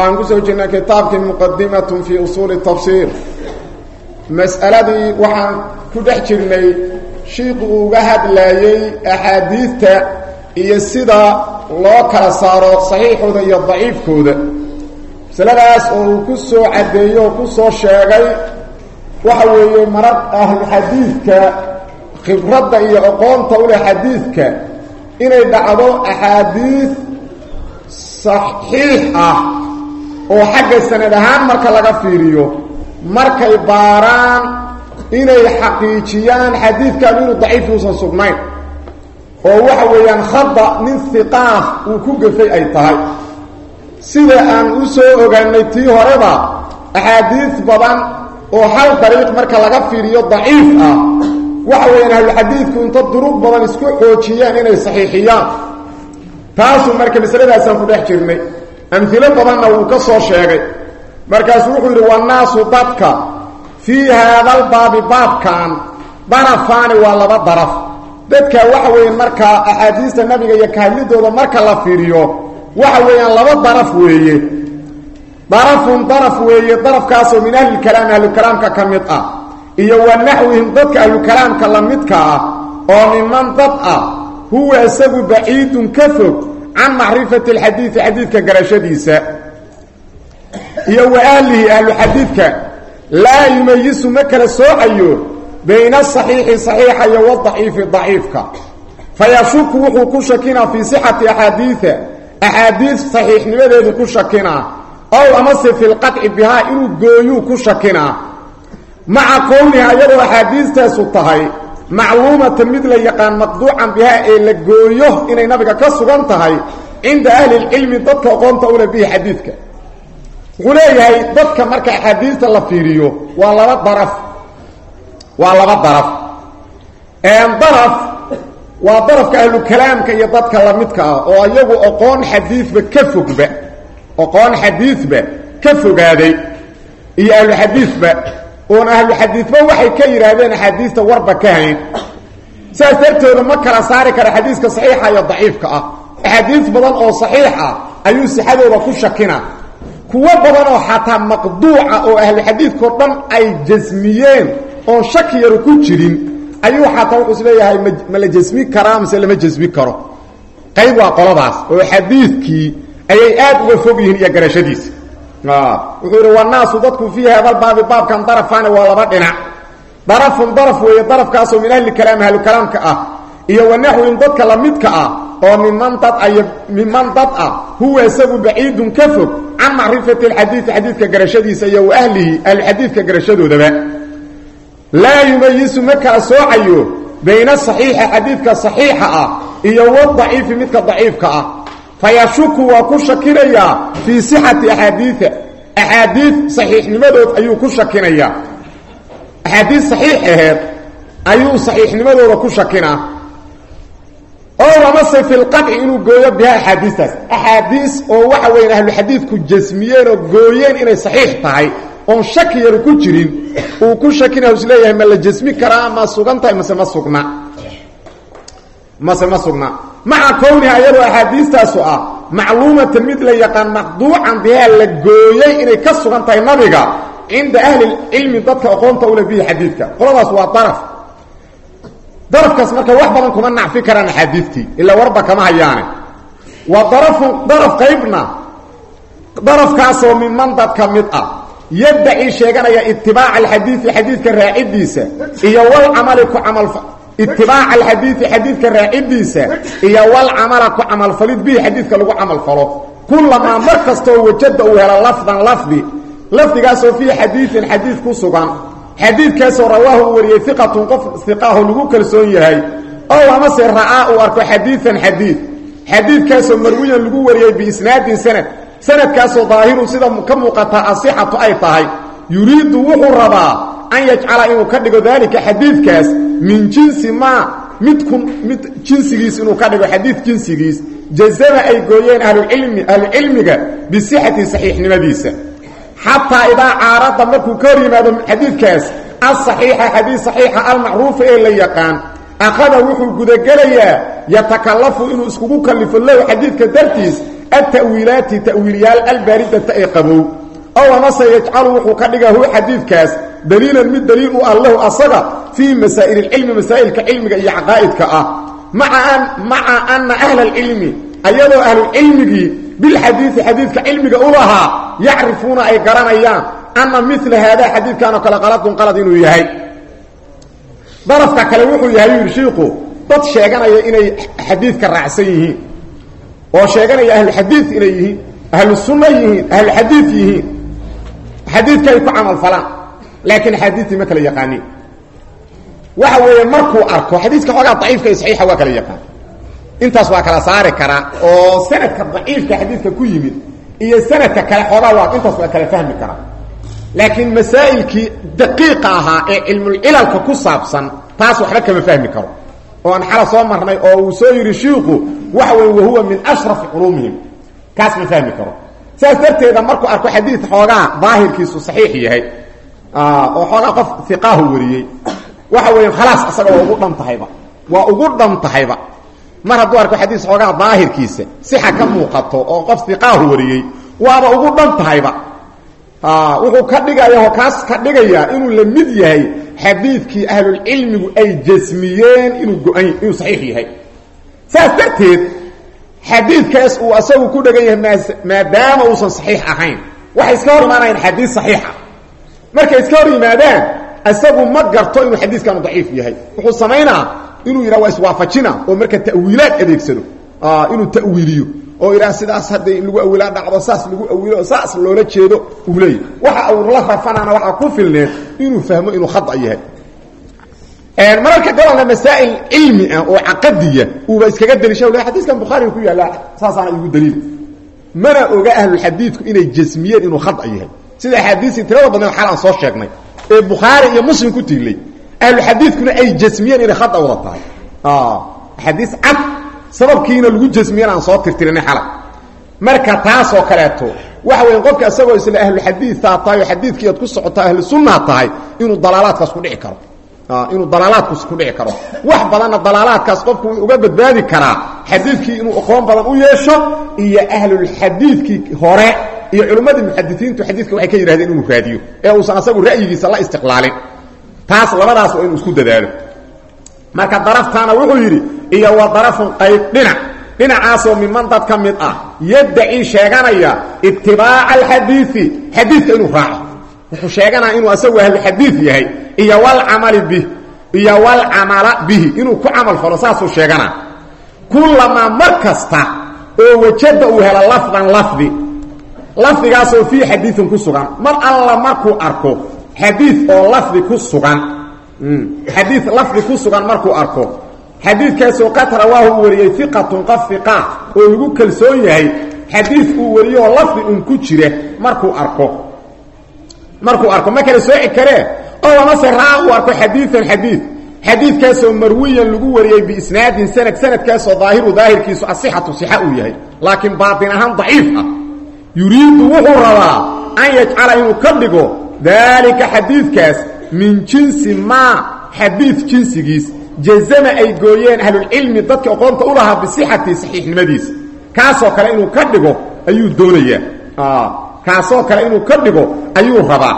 aan ku soo jirnay kitaabkii muqadimatun fii usuuli tafsiir. Mas'aladii waxaan ku dhex jirnay shiiku uga hadlaayey axaadiidta iyo sida loo kala saaro saxiixooda iyo daciifkooda. Masaladaas oo uu ku soo caddeeyey oo ku soo sheegay waxa weeye marar ahluxadiidka khibradda iyo aqoonta u leh xadiidka inay dhacdo axaadiid saxiix ah oo xagga sanad ahaan marka laga fiiriyo markay baaraan inay xaqiijiyaan xadiidkan inuu daciif uusan sugnayn. Oo waxa weeyaan khada nin hiqaah uu ku gafay ay tahay. Sida aan u soo ogaanay tii horeba axaadiid badan oo hal dariiq marka laga fiiriyo daciif ah waxa weeyaan ahluxadiidku inta duruq badan isku xoojiyaan inay saxiixiyaan. Taasuu marka masaladaasaan ku dhex jirnay amhilo badanna wuu ka soo sheegay. Markaasuu wuxuu yidhi wannaasu dadka fii haadalbaabi baabkan darafaani waa laba daraf. Dadka waxa weeyaan markaa axaadiista nabiga iyo kahadlidooda marka la fiiriyo waxa weeyaan laba daraf weeye. Darafun daraf weeye darafkaasoo min ahlilkalaam ahlukalaamka ka mid ah iyo wa naxwihim dadka ahlukalaamka la midka ah oo miman dad ah huwa isagu baciidun ka fog can macrifati alxadiidi xadiidka garashadiisa iyo wa ahlihi ahlu xadiidka laa yumayisu ma kala soocayo bayna asaxiixi saxiixa iyo wadaciifi daciifka. Fayashuku wuxuu ku shakinaa fii sixati axaadiida axaadiid saxiixnimadeedu ku shakinaa ow amase fi lqaطci bihaa inuu gooyuu ku shakinaa. Maca kowniha iyadoo axaadiistaasu tahay macluumatan mid la yaqaan maqduucan bihaa ee la gooyo inay nabiga ka sugan tahay cinda ahli lcilmi dadka aqoonta ule bihi xadiidka. Wuxuu leeyahay dadka marka axaadiista la fiiriyo waa laba daraf. Waa laba daraf. Daraf waa darafka ahlukalaamka iyo dadka lamidka ah oo iyagu aqoon xadiidba ka fogba aqoon xadiidba ka fogaaday iyo ahluxadiidba oon ahluxadiidba waxay ka yidhaahdeen axaadiista warba ka hayn. Saas dartooda ma kala saari kara xadiiska saxiixa iyo daciifka ah. Axaadiis badan oo saxiix ah ayuu sixadooda ku shakina. Kuwo badan oo xataa maqduuca oo ahluxadiidkao dhan ay jasmiyeen oon shaki yaru ku jirin ayuu xataa wuxuu is leeyahay ma la jasmi karaa mise lama jasmi karo? Qayb waa qoladaas oo xadiidkii ayay aad uga fog yihiin iyo garashadiisa wuxuu yidhi wanaasu dadku fii haadalbaabi baabkan darafaani waa laba dhinac. Darafun daraf weeye darafkaasoo min ahli kalaam ahlukalaamka ah. Iyo wanaxwin dadka lamidka ah oo miman dad ay miman dad ah. Huwa isagu baciidun ka fog can macrifati alxadiidi xadiidka garashadiisa iyo wa ahlihi ahluxadiidka garashadoodaba. Laa yumayisu ma kala soocayo bayna saxiixa xadiidka saxiixa ah iyo wadaciifi midka daciifka ah fayashuku waa ku shakinayaa fii sixati axaadiia axaadiid saxiixnimadood ayuu ku shakinayaa. Axaadiid saxiix aheed ayuu saxiixnimadooda ku shakinaa. Ow amase fi lqaci inuu gooyo biha axaadiistaas. Axaadiis oo waxa weya ahluxadiidku jasmiyeen oo gooyeen inay saxiix tahay oon shaki yaru ku jirin uu ku shakinaya is leeyahay ma la jasmi karaa ma sugan tahay mase ma sugna. Mase ma sugna maca kowniha iyadoo axaadiistaasu ah macluumatan mid la yaqaan maqduucan bihaa la gooyey inay ka sugan tahay nabiga cinda ahli cilmi dadka aqoonta ule bihi xadiidka. Qoladaas waa daraf. Darafkaas marka wax badan kuma nacfi karaan axaadiidtii ilaa warba kama hayaane. Waa darafun daraf qaybna darafkaasoo miman dad ka mid ah yaddaci sheeganaya itibaaca alxadiidi xadiidka raacidiisa iyo walcamali ku camal itibaaca alxadiidi xadiidka raacidiisa iyo walcamala ku camalfalid bihi xadiidka lagu camalfalo kulamaa mar kastoo wajada uu helo lafdan lafdi lafdigaasoo fii xadiidin xadiid ku sugan. Xadiidkaasoo rawaahu uu wariyey iqatun qof iqaaho lagu kalsoon yahay. Ow amase ra'aa uu arko xadiian xadiid. Xadiidkaasoo marwiyan lagu wariyey biisnaadin sanad. Sanadkaasoo daahirun sida ka muuqataa asixatu ay tahay. Yuriidu wuxuu rabaa an yajcala inuu ka dhigo daalika xadiidkaas min jinsi maa midkun mid jinsigiis inuu ka dhigo xadiid jinsigiis jazama ay gooyeen ahlucilmi ahlucilmiga bisixati saxiixnimadiisa. Xataa idaa caarada markuu ka hor yimaado xadiidkaas asaxiixa xadiid saxiixa almacruufa ee la yaqaan akhada wuxuu gudagelayaa yatakalafu inuu iskugu kalifo lahu xadiidka dartiis alta'wiilaati ta'wiilyaal albaaridata ee qabow ow amase yajcalu wuxuu ka dhigaa hu xadiidkaas daliilan mid daliil u ah lahu asaga fii masaa'il ilcilmi masaa'ilka cilmiga iyo caqaa'idka ah. Maca ana ahla alcilmi ayadoo ahlucilmigii bilxadiidi xadiidka cilmiga u lahaa yacrifuuna ay garanayaan ana mila haadaa xadiidkan oo kale qaladun qalad inuu yahay. Darafka kale wuxuu yahay yidhi shiiku dad sheeganaya inay xadiidka raacsan yihiin oo sheeganaya ahluxadiid inay yihiin ahlu sunna yihiin ahluxadiid xadiidka ay ku camal falaan. Laakiin axaadiidtii ma kala yaqaanin waxa weeye markuu arko xadiidka xoogaa daciifka iyo saxiixa waa kala yaqaan. Intaas waa kala saari karaa oo sanadka daciifka xadiidka ku yimid iyo sanadka kale xoogaa waa intaas waa kala fahmi karaa laakiin masaa'ilkii daqiiqa ahaa ee cilmulcilalka ku saabsan taas waxba kama fahmi karo. Oo aan xala soo marnay oo uu soo yidhi saas darteeda markuu arko xadiid xoogaa daahirkiisu saxiix yahay oo xoogaa qof iqaahu wariyey waxa weeye khalaas asaga waa ugu dhan waa ugu dhan mar hadduu arko xadiis xoogaa daahirkiisa sixa ka muuqato oo qof iqaahu wariyey waaba ugu dhan tahayba. Wuxuu ka dhigaya kaas ka dhigayaa inuu la mid yahay xadiidkii ahlulcilmigu ay jasmiyeen inuu go-an inuu saxiix yahay. Saas darteed xadiidkaas uu asagu ku dhegan yahay maadaama uusan saxiix ahayn. Waxay iska hor imaanayaan xadiid saxiixa. Markay iska hor yimaadaan isagu ma garto inuu xadiiskanu daciif yahay. Wuxuu samaynaa inuu yidhaha waa iswaafajina oo marka ta'wiilaad adeegsado. Inuu ta'wiiliyo. Oo idhaha sidaas hadday lagu awilaa dhacdo saas lagu awilo saas loola jeedo uu leeyahy waxa uu la rafanaana waxaa ku filneed inuu fahmo inuu khada yahay mararka gabalna masaa'il cilmi ah oo caqadiya uuba iskaga deliisha le xadiiskan bukhaariga ku yaalla saasaana igu daliil. Mana oga ahlulxadiidku inay jasmiyeen inuu khada yahay. Sida axaadiisii tirada badneed xal aan soo sheegnay ee bukhaari iyo muslim ku tiilay ahluxadiidkuna ay jasmiyeen inay khada wada tahay. Axaadiis cad sababkiina lagu jasmiyeen aan soo tirtirinay xalay marka taasoo kaleeto waxa weya qofka isagoo isla ahluxadiidaa tahay oo xadiidkii aad ku socoto ahlu sunnaa tahay inuu dalaalaadkaas ku dhici karo inuu dalaalaadkaas ku dhici karo wax badanna dalaalaadkaas qofku wuxuu uga badbaadi karaa xadiidkii inuu aqoon badan u yeesho iyo ahlulxadiidkii hore iyo culimmadii muxadisiintu xadiidka waxay ka yidhahdeen inuu raadiyo ee uusan asagu ra'yigiisa la istiqlaalin taas labadaas waa inuu isku dadaalo marka daraftaana wuxuu yidhi iyo wa darafun qayb dhinac dhinacaasoo miman dad ka mid ah yaddaci sheeganaya itibaaca alxadiidi xadiidka inuu raaco wuxuu sheeganaya inuu asagu ahluxadiid yahay iyo walcamali bih iyo walcamala bihi inuu ku camal falo saasuu sheeganaa kullamaa mar kasta oo wajada uu helo lafdan lafdi lafdigaasoo fii xadiidin ku sugan mar alla markuu arko xadiid oo lafdi ku sugan xadiid lafdi ku sugan markuu arko xadiidkaasoo qad rawaahu uu wariyey iqatun qof iqa oo lagu kalsoon yahay xadiid uu wariyoo lafdi un ku jira markuu arko markuu arko ma kala sooci karee? Oo amase raa uu arko xadiian xadiid. Xadiidkaasoo marwiyan lagu wariyey biisnaadin sanad sanadkaasoo daahiru daahirkiisu asixatu sixa uu yahay. Laakiin baatin ahaan daciif ah. Yuriidu wuxuu rabaa an yajcala inuu ka dhigo daalika xadiidkaas min jinsi maa xadiid jinsigiis. Jazama ay gooyeen ahlulcilmi dadka aqoonta u lahaa bisixati saxiixnimadiisa kaasoo kale inuu ka dhigo ayuu doonayaa kaasoo kale inuu ka dhigo ayuu rabaa.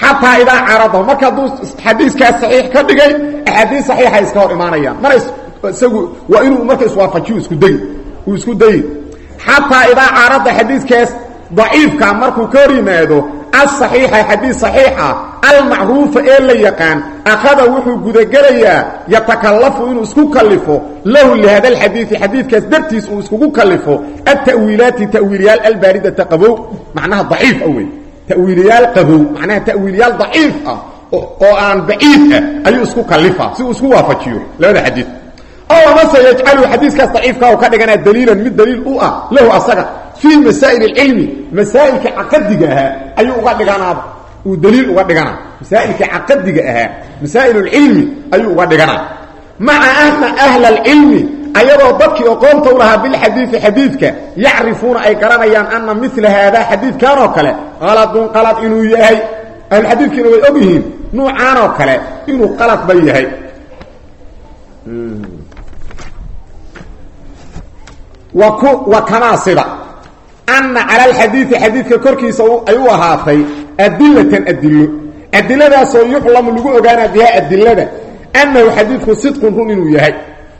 Xataa idaa caradahu marka hadduu xadiiskaas saxiix ka dhigay axaadiis saxiixa iska hor imaanayaan. Mar isagu waa inuu marka iswaafajiyo isku degi uu isku dayi. Xataa idaa carada xadiidkaas daciifka markuu ka hor yimaado asaxiixa xadiis saxiixa almacruufa ee la yaqaan akhada wuxuu gudagelayaa yatakalafu inuu isku kalifo lahu lihada alxadiidi xadiidkaas dartiis uu iskugu kalifo alta'wiilaati ta'wiiliyaal albaaridata qabow macnaha daciif ah wey ta'wiiliyaal qabow macnaha ta'wiiliyaal daciif ah oo aan baciid ah ayuu isku kalifa si uu isku waafajiyo. Labada xadiid ow amase yajcalu xadiiskaas daciifka u ka dhiganaa daliilan mid daliil u ah lahu asaga fii masaa'il alcilmi masaa'ilkii caqadiga ahaa ayuu uga dhiganaaba. Uu daliil uga dhiganaa masaa'ilkii caqadiga ahaa masaa'il alcilmi ayuu uga dhiganaa maca ana ahla alcilmi ayadoo dadkii aqoonta u lahaa bilxadiidi xadiidka yacrifuuna ay garanayaan ana mila haadaa xadiidkan oo kale qaladun qalad inuu yahay. Ahlulxadiidkiina way og yihiin nuucaan oo kale inuu kamaa sida ana cala alxadiidi xadiidka korkiisa ay u ahaatay adilatan adilo adiladaasoo yuclamu lagu ogaana bihaa adilada annahu xadiidku sidqun run inuu yahay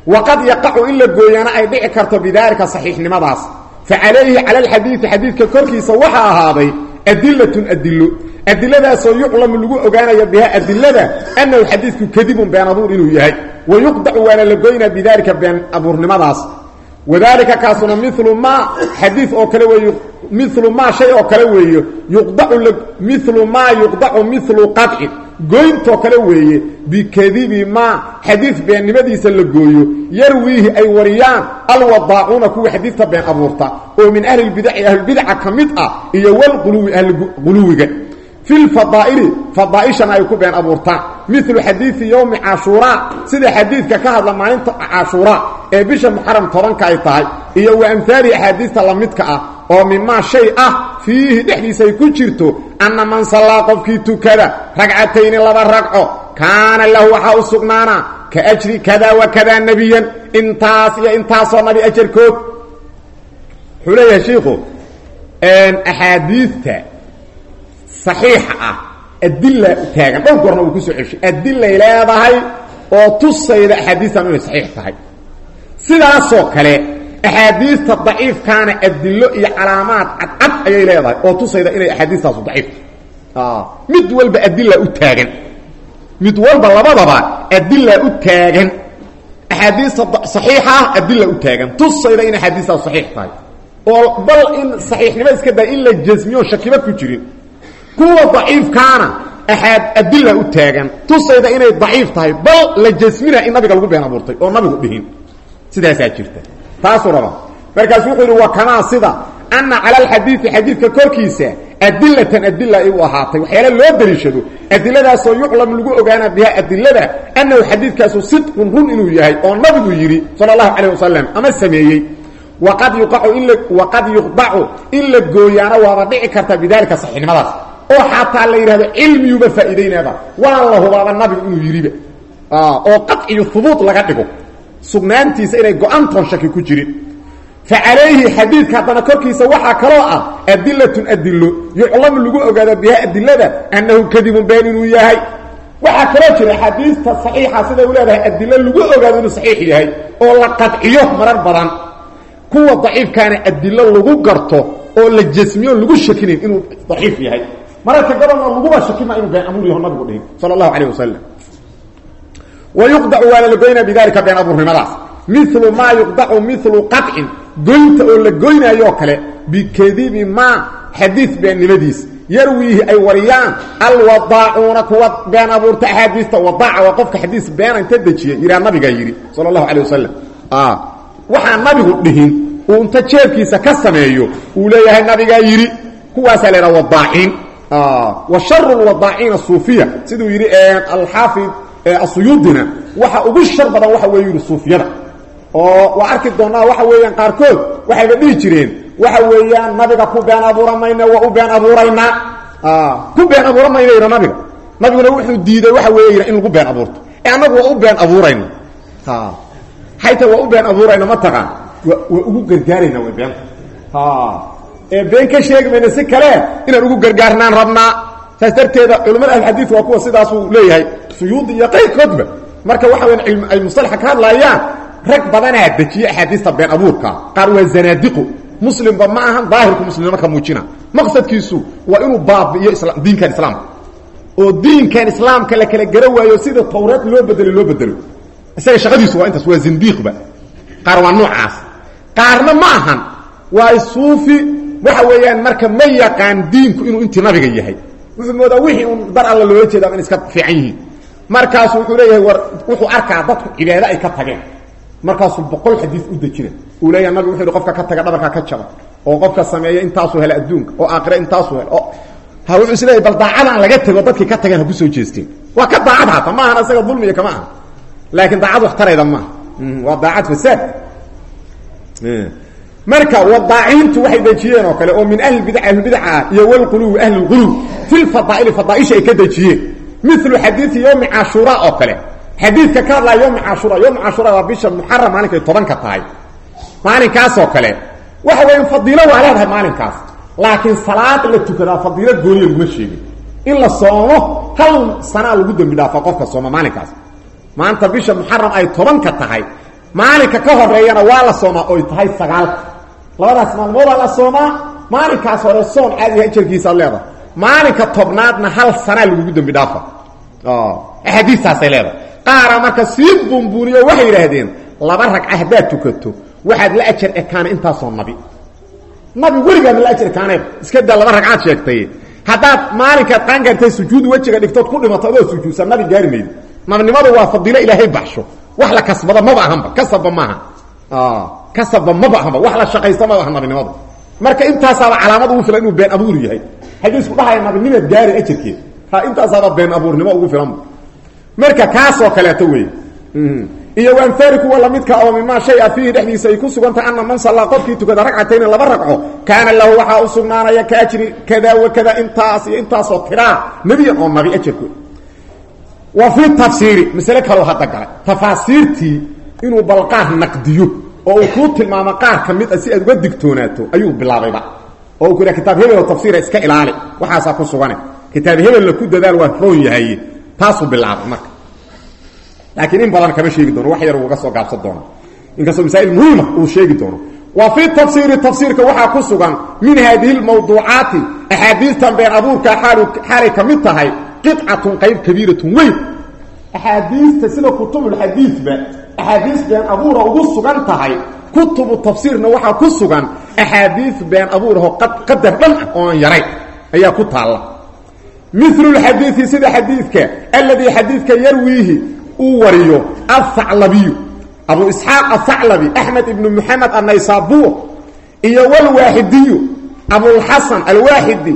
waqad yaqacu in la gooyaana ay dhici karto bidaalika saxiixnimadaas fa calayhi cala alxadiidi xadiidka korkiisa waxaa ahaaday adilatun adilo adiladaasoo yuclamu lagu ogaanayo bihaa adilada annahu xadiidku kadibun been abuur inuu yahay wa yuqdacu waana la goynaa bidaalika been abuurnimadaas wadalika kaasuna milu maa xadiid oo kale weey milu maa shay oo kale weeye yuqdacu milu maa yuqdacu milu qadci goyntoo kale weeye bikadibi maa xadiid beennimadiisa la gooyo yarwiihi ay wariyaan alwadaacuuna kuwa xadiidta been abuurta oo min ahli lbidaci ahlulbidaca ka mid ah iyo walquluwi ahliguluwiga fi lfadaa'ili fadaa'ishana ay ku been abuurtaan milu xadiidi yowmi cashuuraa sida xadiidka ka hadla maalinta cashuuraa ee bisha muxaram tobanka ay tahay iyo wa amhaali axaadiista la midka ah oo mimaa shay ah fiihi dhexdiisa ay ku jirto anna man sallaa qofkii tukada ragcatayni laba ragco kaana lahu waxaa u sugnaanaa ka ajri kada wa kada intaas iyo intaasoo nabi ajarkood. Wuxuu leeyahay saxiixa ah adila taagan. Dhowr goorna uu ku soo ceshay adilay leedahay oo tusayda axaadiistan inay saxiix tahay. Sidaasoo kale axaadiista daciifkaana adilo iyo calaamaad cadcad ayay leedahay oo tusayda inay axaadiistaasu daciif tahay. Mid walba adila u taagan. Mid walba labadaba adila u taagan. Axaadiista saxiixa ah adila u taagan. Tusayda in axaadiistaasu saxiix tahay. Oo bal in saxiixnimo iska in la jasmiyo shakiba ku jirin kuwa daciifkaana axaad adila u taagan. Tusayda inay daciif tahay bal la jasmina in nabiga lagu been abuurtay oo nabigu dhihin. Sidaasaa jirta. Taasuu raba markaasu wuxuu yidhi wa kamaa sida anna cala alxadiidi xadiidka korkiisa adilatan adila ay u ahaatay. Waxyaala loo daliishado adiladaasoo yuclamu lagu ogaana bihaa adilada annahu xadiidkaasu sidqun run inuu yahay oo nabigu yidhi sala allahu calayh wasalam ama sameeyey. Waqad yuqacu in waqad yuqdacu in la gooyaana waaba dhici karta bidaalika saxiixnimadaas oo xataa la yidhahdo cilmiyuba faa'iidaynaaba. Waa la hubaaba nabigu inuu yidhiba oo qaciyu hubuut laga dhigo. Sugnaantiisa inay go-antoon shaki ku jirin. Fa calayhi xadiidka haddana korkiisa waxaa kaloo ah adilatun adilo yuclamu lagu ogaado bihaa adilada annahu kadibun been inuu yahay. Waxaa kaloo jira xadiista saxiixa siday u leedahay adilo lagu ogaado inuu saxiix yahay oo la qadciyo marar badan. Kuwa daciifkaana adilo lagu garto oo la jasmiyo lagu shakinayn inuu daciif yahay mararka gabalna laguba shakima inuu been abuur yaho nabigu dhihin sala allahu calayh wasalam wayuqdacu waana la goynaa bidalika been abuurnimadaas milu maa yuqdacu milu qacin goynta oo la goynaayo kale bikadibi maa xadiid beennimadiis yarwiihi ay wariyaan alwadaacuuna kuwa been abuurta axaadiista wadaaca waa qofka xadiis beena inta dejiya yihaa nabigaa yidhi sala allahu calay wasalam waxaa nabigu dhihin uu inta jeebkiisa ka sameeyo uu leeyahay nabigaa yidhi kuwaasaa wadaaciin wa sharu lwadaaciina suufiya. Siduu yidhi alxaafid asuyuudina waxa ugu shar badan waxa weey yidhi suufiyada. Oo waa arki doonaa waxa weeyaan qaarkood waxayba dhihi jireen waxa weeyaan nabiga ku been abuura mayna waa u been abuuraynaa ku been abuura mayna yidha nabiga. Nabiguna wuxuu diiday waxa weeya in lagu been abuurto. Ee annagu waa u been abuurayna. Hayta waa u been abuurayna ma taqaan. Waa ugu gargaarayna way beenta ee been ka sheegi mayna si kale inaan ugu gargaarnaan rabnaa saas darteeda culamada ahlxadiid waa kuwa sidaasuu leeyahay suyuudi iyo qayrkoodba marka waxa weya ay mustalaxa ka hadlaayaan rag badanaa dejiye axaadiista been abuurka. Qaar waa zanaadiqo muslimba ma ahan daahirku muslimnimo ka muujina. Maqsadkiisu waa inuu baabi'iyo diinkan islaamka oo diinkan islaamka la kala gara waayo sida tawreed loo bedelo loo bedelo. Isaga shaqadiisu waa intaas waa zindiiqba. Qaar waa noocaas. Qaarna ma ahan waa suufi waxa weeyaan marka ma yaqaan diinku inuu intii nabiga yahay. Wuxuu moodaa wixii un dar alla loola jeeda in iska fiican yihiin. Markaasu wuxuu leeyahay war wuxuu arkaa dadku cibaado ay ka tageen. Markaasuu boqol xadiis u dejina uu leeyahay nabigu wuxuu yidhi qofka ka taga dhabarkaa ka jaba oo qofka sameeya intaasuu hela adduunka oo aakhire intaasuu hel oo ha wuxuu isleeyahy bal daacadaan laga tego dadkii ka tageen ha ku soo jeesteen. Waa ka daacad hata ma ahan isaga dulmiya kama aha. Laakiin daacad waxtarayda maaha waa daacad fasaad marka wadaaciintu waxay dejiyeen oo kale oo min ahli bidc ahlbidaca ah iyo walquluwi ahli lquluw fi lfadaaili fadaaisha ay ka dejiyeen. Milu xadiidi yowmi cashuura oo kale. Xadiidka ka hadlaya yowmi cashuura yowmi cashuura waa bisha muxaram maalinkay tobanka tahay. Maalinkaasoo kale. Waxa weya fadiilo waa leedahay maalinkaas. Laakiin salaad la tukadaa fadiilo gooniya laguma sheegin. In la soomo hal sanaa lagu dembi dhaafa qofka sooma maalinkaas. Maanta bisha muxaram ay tobanka tahay. Maalinka ka horeeyana waa la soomaa oy tahay sagaalka labadaas maalmoodaa la soomaa maalinkaas hore soon caadiga ajarkiisa ad leedahay. Maalinka tobnaadna hal sanaa lagugu dembi dhaafa axaadiistaasay leedahay. Qaara marka sii buunbuuniyo waxay yidhaahdeen laba ragca haddaad tukato. Waxaad la ajar ekaana intaasoo nabi. Nabi weligaadna la ajar ekaaneen iska daa laba ragcaad sheegtay. Haddaad maalinkaad qaangaartay sujuud wejiga dhigtood ku dhimato adoo sujuudsan nabi gaari maydo nabinimadu waa fadiilo ilaahay baxsho. Wax la kasbada maba ahanba kasabba maaha kasabba maba ahanba wax la shaqaysta maba aha nabinimadu. Marka intaasaaba calaamad ugu filan inuu been abuur yahay. Xadiisku dhahaya nabinimaad gaari ajarkeed ha intaasaaba been abuurnimo ugu filanba marka kaasoo kaleeto wey. Iyo waamhaali kuwa lamidka oo mimaa shay a fiihi dhexdiisa ay ku sugan tahay ana man sallaa qofkii tukada ragcatayni laba ragco kaana lahu waxaa u sugnaanaya ka ajri kada wa kada intaas iyo intaasoo tiraa nebiyan oo nabi ajarkood wa fi tafsiiri masale kaloo hadda galay tafaasiirtii inuu bal qaar naqdiyo oo uu kuu tilmaamo qaar ka mid a si aad uga digtoonaato ayuu bilaabayba oo uu ku yidhaha kitaab hebel oo tafsiira iska ilaali. Waxaasaa ku sugane kitaab hebelna ku dadaal waa roon yahay. Taasuu bilaabay marka. Laakiin in badan kama sheegi doono wax yar uga soo gaabsan doono. Inkastoo masaa'il muhiima uu sheegi doono. Wa fi tafsiiri tafsiirka waxaa ku sugan min haadihi lmawduucaati axaadiistan been abuurkaa xaalay ka mid tahay qicatun qayb kabiiratun weyn. Axaadiista sida kutubulxadiidba axaadiis been abuura ugu sugan tahay kutubu tafsiirna waxaa ku sugan axaadiis been abuuraho qadar dhan ah ooan yaray ayaa ku taalla. Milu lxadiidi sida xadiidka alladii xadiidka yarwiihi uu wariyo athaclabiyu abu isxaaq athaclabi axmed ibnu muxamed annaysaabuur iyo walwaaxidiyu abulxasan alwaaxidi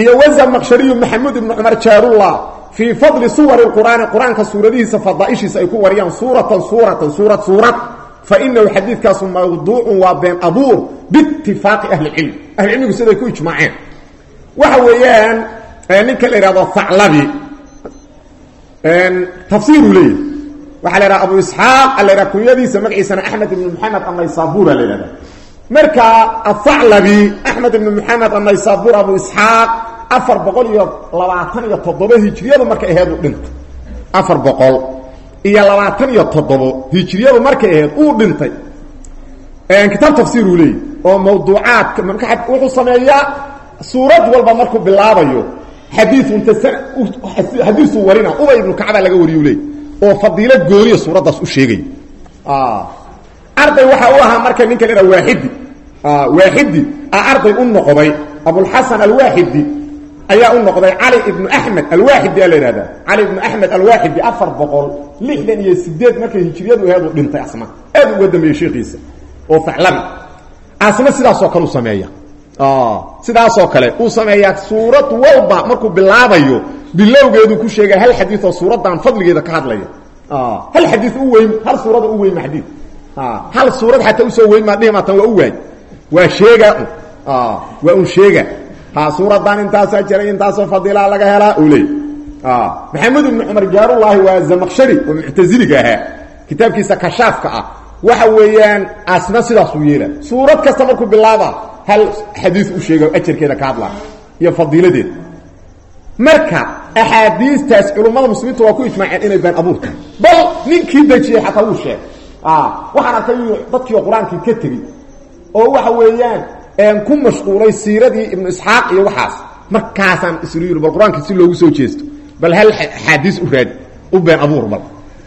iyo wazamaqshariyu maxamuud ibnu cumar jaarullah fii fadli suwari qur'aani qur'aanka suuradihiisa fadaaishiisa ay ku wariyaan suuratan suuratan suurad suurad. Fa inahu xadiidkaasu mawduucun waa been abuur biitifaaqi ahlicilm ahlicilmigu siday ku ijmaaceen. Waxa weeyaan ninka la ihahdo thaclabi. Tafsiiru leeyahy waxaa la yidhaha abu isxaaq a la yhaha kunyadiisa magaciisana axmed ibnu maxamed annaysabura la yhahda marka athaclabi axmed ibnu maxamed annaysabur abu isxaaq afar boqol iyo labaatan iyo toddoba hijriyadu markay aheed uu dhintay. Afar boqol iyo labaatan iyo toddobo hijriyadu markay aheyd uu dhintay. Kitaab tafsiir uu leeyahy oo mawduucaadka wuxuu sameeyaa suurad walba markuu bilaabayo xadiiu inta xadiisuu warina ubay ibnu kacbaa laga wariyu leey oo fadiilo gooniya suuraddaas u sheegay. Arday waxaa u ahaa marka ninka la haha waaxidi waaxidi a arday u noqday abulxasan alwaaxidi ayaa u noqday cali ibnu axmed alwaaxidi a la yidhahdaa. cali ibnu axmed alwaaxidi afar boqol lixdan iyo sideed markay hijriyadu aheed dhintay asna aad uga dambeeyey sheekiisa oo faclabi asna sidaasoo kale u sameeya. Sidaasoo kale uu sameeyaa suurad walba markuu bilaabayo bilowgeeduu ku sheega hal xadii oo suuraddan fadligeeda ka hadlaya. Hal xadii u weyn hal suurada u weyn xadii hal suurad xataa u soo weyn maa dhihi maatan waa u waay waa sheega waa un sheega ha suuraddan intaasaa jiray intaasoo fadiilaa laga helaa? Uu leey maxamed ibnu cumar jaarullaahi waa zamaqshari oo muctasiliga ahaa kitaabkiisa kashaafka ah. Waxa weeyaan asna sidaasuu yeela suurad kasta markuu bilaaba hal xadiis u sheega ajarkeeda ka hadlaa iyo fadiiladeeda marka axaadiistaas culummada muslimiinta waa ku ijmaaceen inay been abuur tahay bal ninkii dejiyey xataa wuu sheegay. Waxaan arkay dadkii oo qur'aankii ka tegey. Oo waxa weeyaan ku mashquulay siiradii ibnu isxaaq iyo waxaas. Markaasaan islu yidhi bal qur'aankii si loogu soo jeesto. Bal hal axaadiis u raadi u been abuur bal.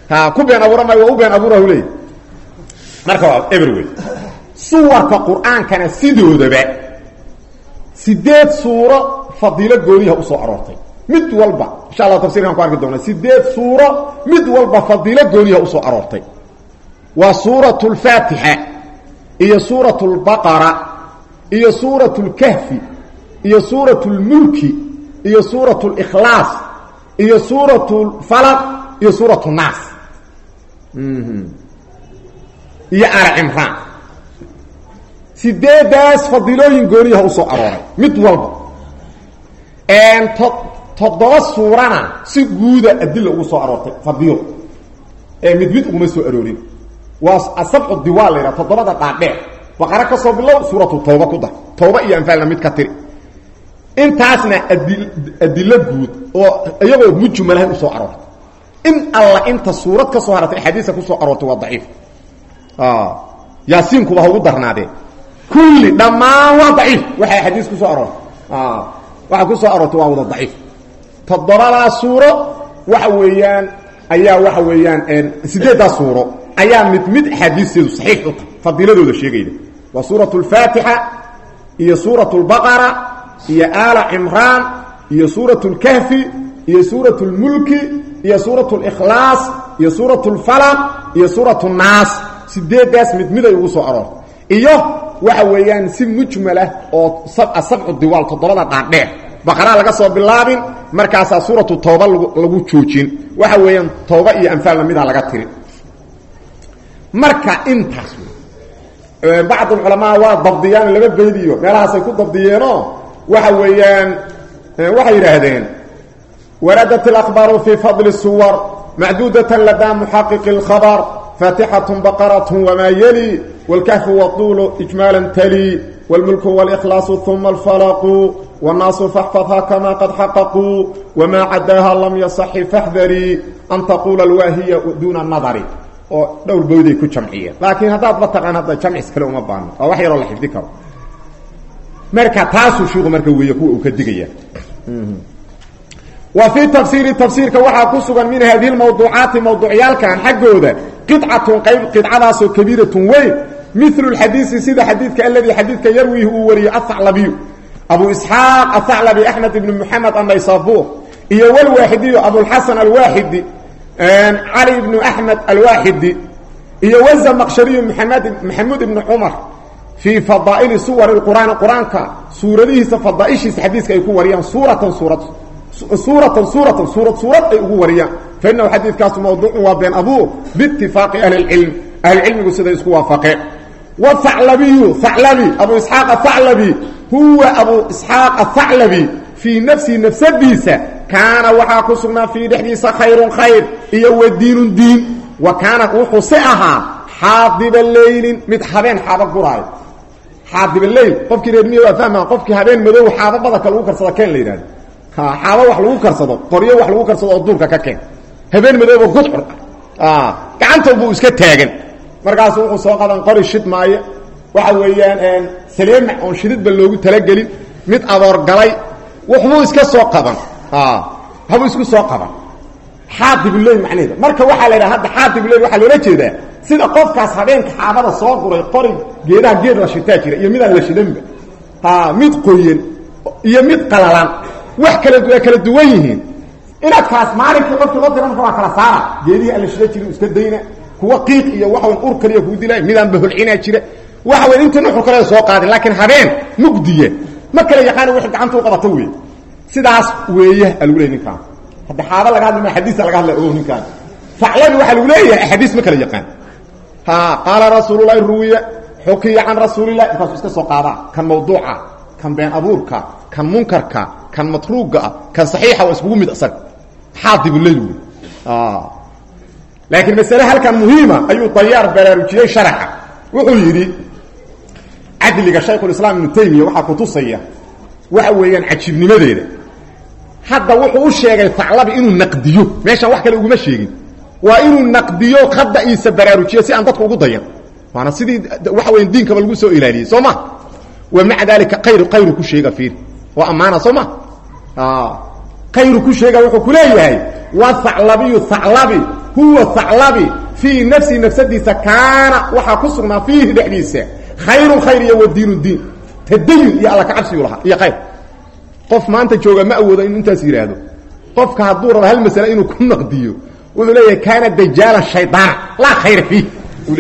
Ha ku been abuura may u been abuurahu leey marka waa everway suwarka qur'aankana sidoodaba sideed suuro fadiilo gooniyaha u soo aroortay. Mid walba insha allah tafsirkan ku arki doona sideed suuro mid walba fadiilo gooniyaha u soo aroortay. Waa suuratu lfaatixa iyo suuratu lbaqara iyo suurat lkahfi iyo suurat lmulki iyo suurat likhlaas iyo suurat lfalaq iyo suurat nnaas iyo aala cimraan. Sideedaas fadiilooyin gooniyaha u soo arooray. Mid walba. Toddoba suurana si guuda adila ugu soo aroortay fadiilo ee mid mid uguma soo aroorin. Waa asabcu diwaal la yidhaha toddobada baqara ka soo bilow suuratu tawba ku dar tawba iyo anfaalna mid ka tiri. Intaasna adi adilo guud oo iyagoo mujmalahay u soo aroortay in alla inta suurad ka soo haratay axaadiisa ku soo aroortay waa daciif. Yaasiinkuba ha ugu darnaadee kulli dhammaan waa daciif. Waxay axaadiis ku soo aroortay. Waxaa ku soo aroortay waa wada daciif. Toddobadaa suuro waxa weeyaan ayaa waxa weeyaan sideeddaa suuro ayaa mid mid axaadiisteedu saxiix u tahay fadiiladooda sheegayda waa suurat اlfaatixa iyo suurat اlbaqara iyo aala cimraan iyo suurat اlkahfi iyo suurat اlmulki iyo suurat اlikhlaas iyo suurat اlfalaq iyo suurat الnaas sideeddaas mid miday ugu soo aroortay iyo waxa weeyaan si mujmalah oo sabcu diwaal toddobada dhaadheer baqaraa laga soo bilaabin markaasaa suuratu tooba lagu joojin waxa weeyaan tooba iyo anfaalna midaa laga tiri marka intaas bacd culamaa waa dabdiyaan laba beydiyo meelahaasay ku dabdiyeenoo waxa weeyaan waxay yidhaahdeen waradat اlakbaaru fii fadli suwar macduudatan ladaa muxaqiqi اlkhabr faatixaة baqaraة wmaa yeli wاlkahfu wطuulu ijmaala tali wاlmulku wاlkhlaaصu ثuma اlfalaqu wالnaasu faxfadha kama qad xaqaquu wmaa cadaaha lam yaصxi faxdarii an taquula alwaahiya duuna nadari oo dhowr bowday ku jamciyeen laakiin haddaad ma taqaan hadda jamcis kale uma baano waa wax yaroo la xifdi karo. Marka taasuu shiiku marka weeye kuwa uu ka digaya. Wa fii tafsiiri tafsiirka waxaa ku sugan min hadihi lmawduucaati mawduucyaalkan xaggooda. Qidcatun qayb qidcadaasoo kabiiratun weyn. Milu lxadiisi sida xadiidka aladii xadiidka yarwihi uu wariyey athaclabiyu. Abu isxaaq athaclabi axmed ibni moxamed annaysabur iyo walwaaxidiyu abulxasan alwaaxidi cali ibnu axmed alwaaxidi iyo wazamaqshariyu mamed maxamuud ibni cumar fii fadaa'ili suwari qur'aani qur'aanka suuradihiisa fadaaishiisa xadiiska ay ku wariyaan suuratan suurad suuratan suuratan suurad suurad ay ugu wariyaan. Fa inahu xadiidkaasu mawduucun waa been abuur biitifaaqi ahli lcilm ahlicilmigu siday isku waafaqeen wthaclabiyu thaclabi abu isxaaq athaclabi huwa abu isxaaq athaclabi fii nafsihi nafsadiisa kaana waxaa ku sugnaa fii dhexdiisa khayrun khayr iyo wa diinun diin. Wa kaana wuxuu si ahaa xaadiba leylin mid habeen xaaba guraayo. Xaadiba leyl qofkii reermiya waa fahmaa qofkii habeen madow xaaba badanka lagu karsado keen la yidhahdo xaaba wax lagu karsado qoryo wax lagu karsado oo duurka ka keen. Habeen madooba gudcur gacanta buu iska taagan. Markaasu wuxuu soo qaban qori shid maayo. Waxa weeyaan saleema oon shididba loogu talagelin mid aboorgalay wuxbuu iska soo qaban habuu isku soo qaban. Xaadibuleyl macnaheeda marka waxaa la yidhaha hadda xaadibuleyl waxaa loola jeedaa sida qofkaas habeenka xaabada soo guray qori geedaha geed la shitaa jira iyo midaan la shidanba mid qoyan iyo mid qalalan. Wax kala kala duwan yihiin. Inaad kaas maalinkii qofkii loo dira marka waa kala saara geedihii aan la shida jirin iska dayna kuwa qiiq iyo waxawn ur kaliya kuu dilay midaan baholcinaa jira. Waxa weyn inta nuxur kale soo qaadin laakiin habeen mugdiya ma kala yaqaan wixii gacanta u qabato weey sidaas weeye alagu leeyay ninkaan. Hadda xaaba laga hadlay ma xadiis laga hadlay oo ninkaan. Facladu waxa lagu leeyahay xadiis ma kala yaqaan. Ha qala rasuulullaahi ruwiya xukiya can rasuulillahi intaas iska soo qaadaa kan mawduuca kan been abuurka kan munkarka kan matruuga ah kan saxiixa waa iskugu mid asag xaadibuleyl wey laakiin masale halkan muhiima ayuu dayaar baraarujiyey sharaxa. Wuxuu yidhi cadliga shaykhulislaam ibnu taymiya waxaa kutusaya waxa weeyaan cajiibnimadeeda hadda wuxuu u sheegay faclabi inuu naqdiyo. Meeshaan wax kale uguma sheegin. Waa inuu naqdiyo khada'iisa baraarujiyo si aan dadka ugu dayan. Waana sidii waxa weya diinkaba lagu soo ilaaliyey. Soo ma? Wa maca daalika ayr kayru ku sheega fiir. Waa ammaana soo ma? Kayru ku sheega wuxuu ku leeyahay wthaclabiyu thaclabi huwa thaclabi fii nafsihi nafsadiisa kaana waxaa ku sugnaa fiihi dhexdiisa. Khayrun khayr iyo wa diinu diin. Tadayun iyo alla kacabsiyu lahaa iyo khayr qof maanta jooga ma awoodo inuu intaas yidhaahdo qofka hadduu rabo hal masale inuu ku naqdiyo wuxuu leeyahay kaana dajaalan shaydaana laa khayra fiih. Uu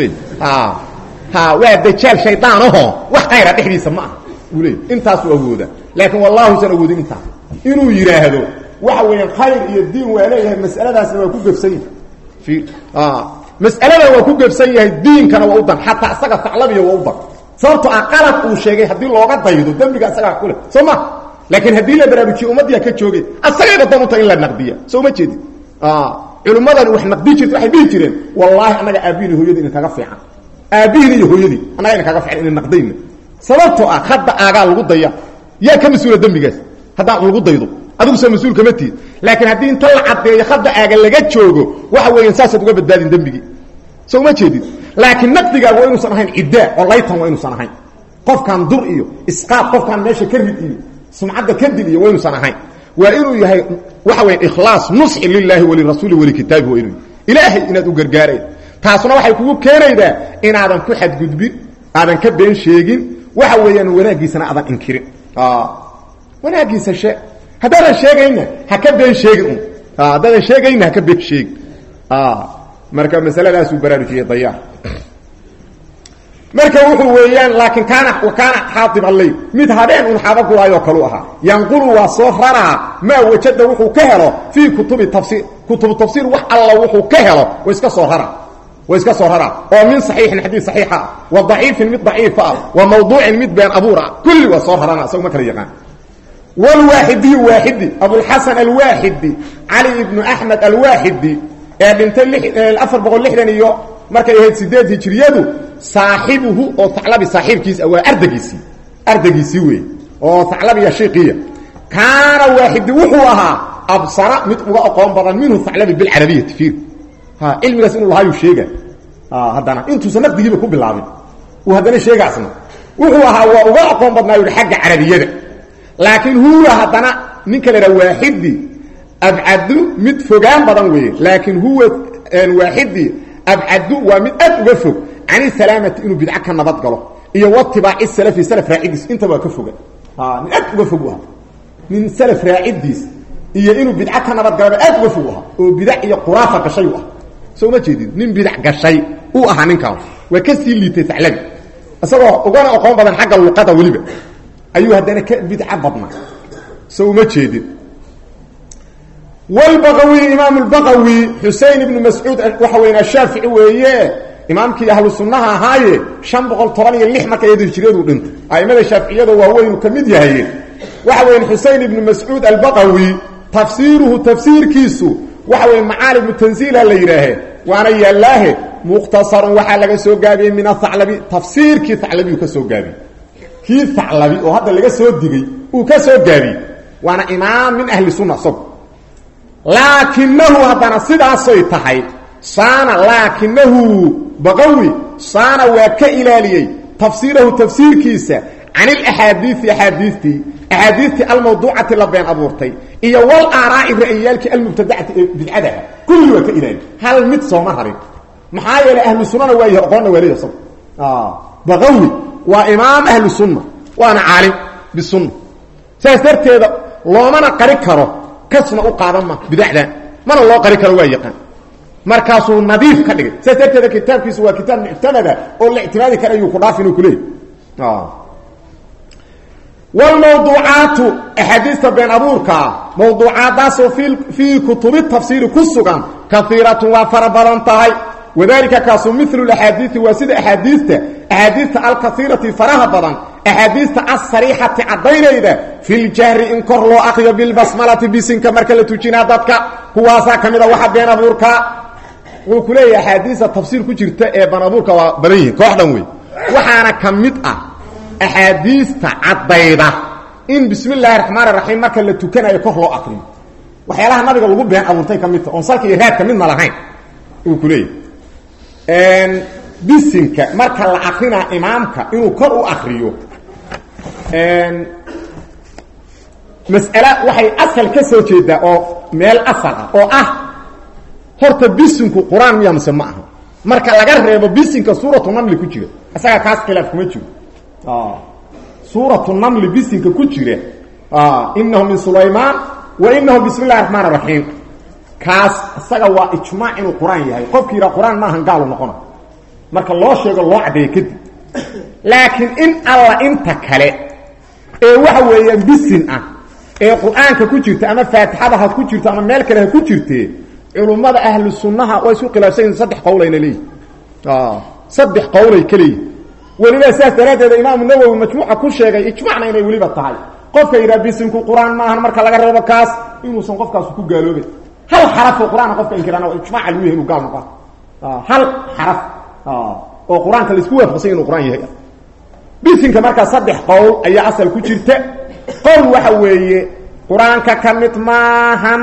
ha waa dajaal shaydaanaho wax khayra dhexdiisa ma uu leey intaasuu awooda laakiin wallaahusan awoodin intaas. Inuu yidhaahdo waxa weeyaan khayr iyo diin waa leeyahay mas'aladaasna waa ku gebsan yahay. Mas'alada waa ku gebsan yahay diinkana waa u dan xataa isaga taclabiya waa u dan sababto ah qalad uu sheegay haddii looga daydo dembiga isagaa ku leh soo ma laakiin haddii la baraarujiyo ummaddiia ka jooge asagayba dan uta in la naqdiya. Soo ma jeedid culummadani wax naqdi jirta waxay dhihi jireen wallaahi annaga aabbihin iyo hooyadii idinkaga fiican. Aabbihin iyo hooyadii annaga idinkaga fiican ina naqdayna. Sababtoo ah hadda aagaa lagu daya yaa ka mas'uula dembigaas. Haddaa lagu daydo adigu soo mas'uul kama tiid laakiin haddii inta la caddeeyo hadda aaga laga joogo waxa weeyaan saasaad uga badbaadin dembigii. Soo ma jeedid laakiin naqdigaagu waa inuusan ahayn ciddaa oo laytan waa inuusan ahayn. Qofkan dur iyo isqaad qofkaan meesha ka rid iyo sumcadda ka dil iyo waa inuusan ahayn. Waa inuu yahay waxa weya ikhlaas nusxi lilaahi walirasuuli walikitaabi waa inuu ilaahay inaad u gargaaraya taasuna waxay kugu keenaydaa inaadan ku xadgudbin aadan ka been sheegin waxa weeyaan wanaaggiisana aadan inkirin. Wanaaggiisa shee haddaadan sheegayna ha ka been sheegin un haddaadan sheegayna ha ka been sheegin. Marka masaladaasuu baraarujiyey dayaar marka wuxuu weeyaan laakiin kaana kaana xaatib alleyl mid habeen un xabaguhaayoo kalu ahaa. Yanqulu waa soo raraa maa wajada wuxuu ka helo fii kutubi tafsiir kutubu tafsiir wax alla wuxuu ka helo wa iska soo raraa. Wa iska soo raraa. Oo min saxiixin xadiid saxiixa ah. Wa daciifin mid daciifa ah. Wa mawduucin mid been abuur ah. Kulli waa soo rarana isagu ma kala yaqaan. Wlwaaxidiyu waaxidi abulxasan alwaaxidi cali ibnu axmed alwaaxidi ee dhintay afar boqol lixdan iyo markay ahayd sideed hijriyadu saaxibuhu oo aclabi saaxiibkiis waa ardagiisii ardagiisii wey oo aclabiya shiiqiya kaana waaxidi wuxuu ahaa absara mid uga aqoon badan minhu aclabi bilcarabiyati fiir. Cilmigaas inuu lahaayuu sheega haddana intuusan naqdigiiba ku bilaabin. Uu haddana sheegaasna. Wuxuu ahaa waa uga aqoon badnaa yidhi xagga carabiyada laakiin huwa haddana ninka la idhaha waaxidi abcadu mid fogaan badan weeye. Laakiin huwa waaxidi abcadu waa mid aad uga fog can isalaamati inuu bidco ka nabad galo iyo watibaaci salafi salaf raacidiis intaba waa ka foga. Nin aad uga fog u ahaa. Nin salaf raacidiis iyo inuu bidco ka nabad galaba aad uga fog u ahaa oo bidac iyo quraafa gashay u ah soo ma jeedin nin bidac gashay uu ahaa ninkaan waa ka sii liitay aclabi isagoo ugana aqoon badan xagga luqada weliba. Ayuu haddana ka bidca badnaa. So uma jeedin wlbaqawi imaam lbaqawi xusein ibnu mascuud waxa weyn ashaafici weeye. imaamkii ahlu sunnaha ahaaye shan boqol toban iyo lix marka iyado hijriyadu dhintay aimada shaaficiyada waaweynu ka mid yahaye waxa weyn xusein ibnu mascuud albaqawi tafsiiruhu tafsiirkiisu waxa weyn macaalimu tansiilha la yidhaahe waana yaallaahe mukhtasarun waxaa laga soo gaabiyey min athaclabi tafsiirkii thaclabiyu ka soo gaabiyey kii thaclabi oo hadda laga soo digay uu ka soo gaabiyey waana imaam min ahli sunna isagu laakinahu haddana sidaasay tahay saana laakinahu baqawi saana waa ka ilaaliyey tafsiirahu tafsiirkiisa can ilaxaadiii axaadiistii axaadiistii almawduucati la been abuurtay iyo wal aaraa'i ra'yiyaalkii almubtadacati ee bidcadaha kulli waa ka ilaaliy hal mid sooma rarin maxaa yeelay ahlu sunnana waa yahay oqoonna waa leeya isagu baqawi waa imaam ahlu sunna waana caalim bisunna. Saas darteeda loomana qari karo kasna u qaadan ma bidacdan mana loo qari karo waa yaqaan. Markaasuu nadiif ka dhigay. Saas darteeda waa kitaab muctamada oo la ictimaadi kara ayuu ku dhaaf inuu kuleeyay wlmawduucaatu axaadiista been abuurkaa mawduucaadaasoo fii kutubi tafsiiri ku sugan kaiiratun waa fara badan tahay wadalika kaasu milu axaadiii waa sida axaadiista axaadiista alkaiirati faraha badan axaadiista asariixati caddaynayda fi ljahri in kor loo akriyo bilbasmalati bisinka marka la tujinaa dadka kuwaasaa ka mida waxa been abuurka. Wuxuu ku leeyahay axaadiista tafsiir ku jirta ee been abuurka waa badan yihiin koox dhan wey waxaana ka mid ah axaadiista caddayda in bismi llaahi raxmaan raxiim marka la tukanayo kor loo akriyo waxyaalaha nabiga lagu been abuurtay ka midta oon salka iyo raadka midna lahayn uu ku leeyahy bisinka marka la akrinaa imaamka inuu kor u akriyo. Mas'ale waxay asal ka soo jeedaa oo meel asal ah oo ah horta bisinku qur'aan miya mise ma aha. Marka laga reebo bisinka suuratu namli ku jira isaga kaas khilaaf kuma jiro. Suuratu namli bisinka ku jira inahu min sulaymaan wa inahu bismi llahi raxmaan raxiim kaas isaga waa ijmaac inuu qur'aan yahay. Qofki yidhaha qur'aan maahan gaalu noqona marka loo sheego loo caddeeyo kadib. Laakiin in alla inta kale ee waxa weeyaan bisin ah ee qur'aanka ku jirta ama faatixada ha ku jirto ama meel kale ha ku jirtee culummada ahlu sunnaha waa isku khilaafsan yihiin saddex qowlayna leeyihi saddex qowlay ka leeyihi weliba sidaas daraaddeeda imaamu nawowi majmuuca ku sheegay ijmacna inay weliba tahay. Qofka yidhaha bisinku qur'aan maahan marka laga reebo kaas inuusan qofkaasu ku gaaloobay hal xarafoo qur'aana qofka inkirana ijmaca lagu yahay inuu gaal noqon hal xaraf oo qur'aanka la isku waafaqsany inuu qur'aan yahay. Bisinka ayaa asal ku jirta. Qowl waxa weeye qur'aanka ka mid maahan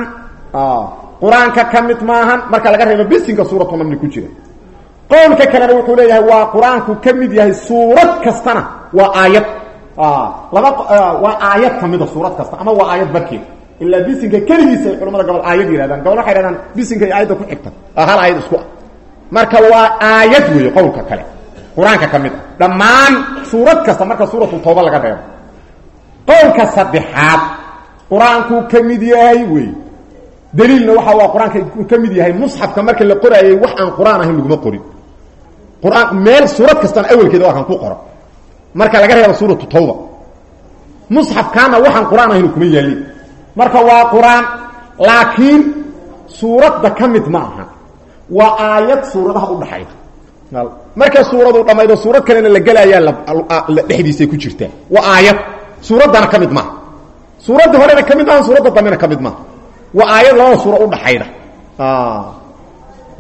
qur'aanka ka maahan marka laga reebo bisinka suuratu namli ku jira. Qowlka kalena wuxuu leeyahay waa qur'aanku yahay suurad kastana waa aayad. Laba waa aayad ka mida suurad kasta ama waa aayad barkeed ilaa bisinka keligiisa ay culamada gobol aayad yihahdaan gobol waxay hahdaan bisinka iyo aayadda ku xigta hal aayad isku ah. Marka waa aayad weeye qowlka kale. Qur'aanka ka mid ah. Dhammaan suurad kasta marka suuratu tooba laga reebo. Qowlka saddexaad qur'aankuu ka mid yahay wey daliilna waxa waa qur'aanka uu ka mid yahay musxafka marka la qoraayay wax aan qur'aan ahayn laguma qorin. Qur'aan meel suurad kastana awelkeeda waa kan ku qoran marka laga reebo suuratu tawba. Musxafkaana waxaan qur'aan ahayn kuma yaalin marka waa qur'aan laakiin suuradda ka mid ma aha waa aayad suuradaha udhaxayda marka suuradu dhammaydo suurad kalena la gelaayaa dhexdiisay ku jirtaa waa aayad. Suuraddana ka mid maaha. Suuradda horena ka mid maaha suuradda dambena ka mid maaha. Waa aayad labada suuro udhaxayda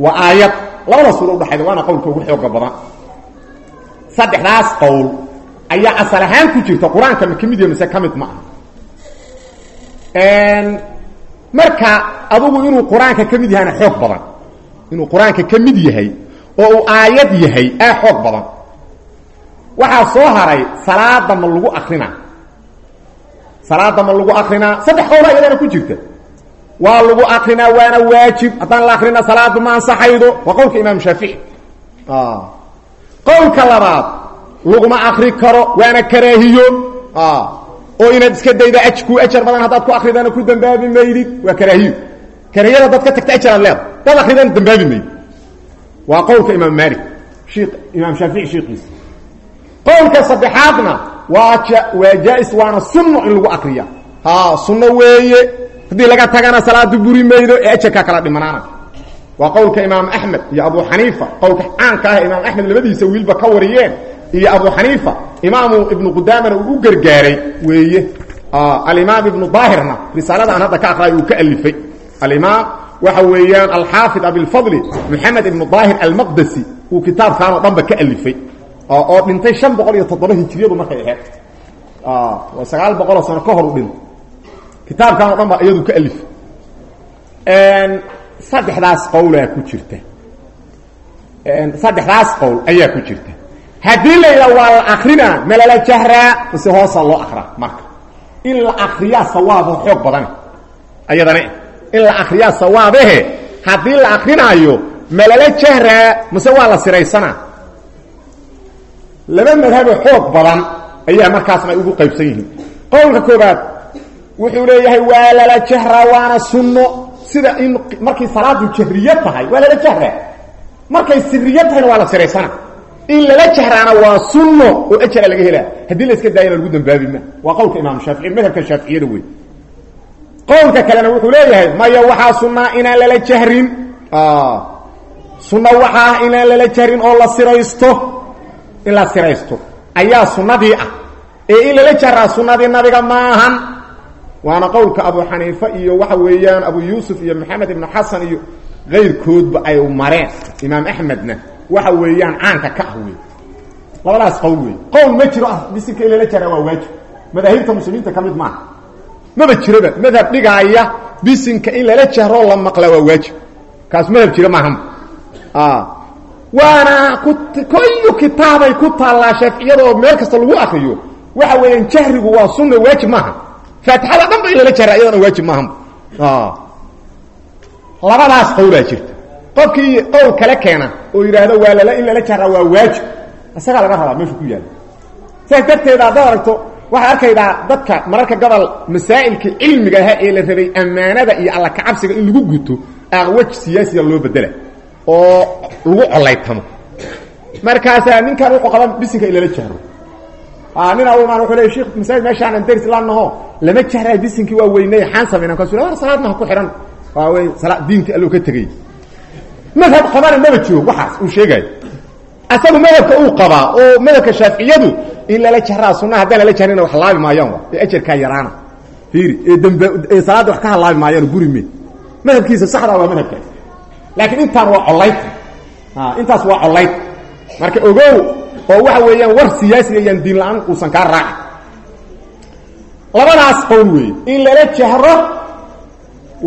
waa aayad labada suuro udhaxayda waana qowlka ugu xooga badan. Saddexdaas qowl ayaa asal ahaan ku jirta qur'aanka ma ka mid yahay mise ka mid ma aha marka adugu inuu qur'aanka ka mid yahayna xoog badan. Inuu qur'aanka ka mid yahay oo uu aayad yahay aa xoog badan. Waxaa soo haray salaada ma lagu akrinaa salaada ma lagu akrinaa saddex qowla iyadana ku jirta. Waa lagu akrinaa waana waajib. Haddaan la akrina salaadu ma ansaxaydo waa qowlka imaam shaafici qowlka labaad laguma akri karo waana karaahiyo oo inaad iska dayda ku ajar badan haddaad ku akridana ku dambaabi maydid waa karaahiyo karaahiyada dad ka tagta ajaraad leeda dad akridana dambaabi maydid waa qowlka imaam maalik i imaam shaafici shiikiisa qowlka saddexaadna waa waa jaa-is waana sunno in lagu akriya ha sunno weeye. Haddii laga tagana salaadu buri maydo ee ajarkaa kala dhimanaana. Waa qowlka imaam axmed iyo abu xaniifa. Qowlka caanka ah imaam axmed labadiisa wiilba ka wariyeen iyo abu xaniifa imaamu ibnu qudaamana uu gargaaray weeye alimaam ibnu daahirna risaalada aan hadda ka aqraay ka alifay. Alimaam waxa weeyaan alxaafid abilfadli moxamed ibnu daahir almaqdasi uu kitaabkaanoo dhanba ka alifay. Oo dhintay shan boqol iyo toddoba hijiriyadu markay ahayd. Waa sano ka hor u dhintay. Kitaabkaanoo dhan ba iyadu ka alifay saddexdaas qowlaa ku jirta. Saddexdaas qowl ayaa ku jirta haddii la yidhaha waa la akrinaa malala jahraa mase hoosaa loo akraa marka. In la akriyaa sawaabo xoog badane ayadana in la akriyaa sawaabehe haddii la akrinaayo malala jahraa mase waa la laba madhabo xoog badan ayaa markaasna ay ugu qaybsan yihiin. Qowlka koobaad wuxuu leeyahay waa lala jahraa sunno. Sida in markay salaadu jahriye tahay waa lala markay siriye tahayna waa la in lala jahraana waa sunno oo ajara laga helaa. Haddii la iska daayana lagu dambaabi ma. Waa qowlka imaam shaafici madhabka shaaficiyada wey qowlka kalena wuxuu leeyahay maya waxaa sunnaa inaan lala jahrin. Sunno waxaa inaan lala jahrin oo la siraysto. In la siraysto. Ayaa sunnadii ah. Ee in lala jahraa sunnadii nabiga maahan waana qowlka abu xaniife iyo waxa weeyaan abu yuusuf iyo maxamed ibnu xasan iyo kayrkoodba ay mareen. Imaam axmedna waxa weeyaan caanka ka ah wey labadaas qowl wey qowl ma jiro ah bisinka in lala jahraa waa waajib. Madaahibta muslimiinta ka mid maaha. Maba jiroba madhab dhigaaya bisinka in lala jahroo la maqlaa waa waajib. Kaas madhab jiro maahan waana koyu kitaabay ku taallaa shaaficiyada oo meel kasta lagu akriyo waxa weeyaan jahrigu waa sunna waajib maaha faatixada dhan ba in lala jahraa iyadana waajib maahan labadaas qowlaa jirta qofkii qowl kale keena oo yidhaahdo waa lala in lala jahraa waa waajib. Isagaa laga rabaa meeshu ku yaalla saas darteeda haddaad aragto waxaad arkaydaa dadka mararka gobol masaa'ilka cilmiga aha ee la rabay ammaanada iyo alla kacabsiga in lagu guto aqwaj siyaasiga loo bedela oo lagu colaytamo. Markaasaa ninkan wuxuu qaban bisinka in lala jahro nin aw imaan wuxuu leey sheekh masaajid meeshaanan deris la naho lama jahraay bisinkii waa weynay xaan samaynan kasu war salaadna ha ku xidhan waa wey diintii allo ka tegey madhab qabana maba jiro waxaas uu sheegayo asagu madhabka uu qabaa oo madhabka shaaficiyadu in lala jahraa sunna haddaan lala jahrina wax laabi maayaan ee ajarkaa yaraana. Fiiri ee dambe ee salaadda wax ka halaabi maayaan guri me madhabkiisa saxdaa waa madhabkaas laakiin intaan waa collayd intaas waa collayd marka ogow oo waxa weeyaan war siyaasiga yaan diin la'aan uusan kaa raacin labadaas qowl weeye in lala jahro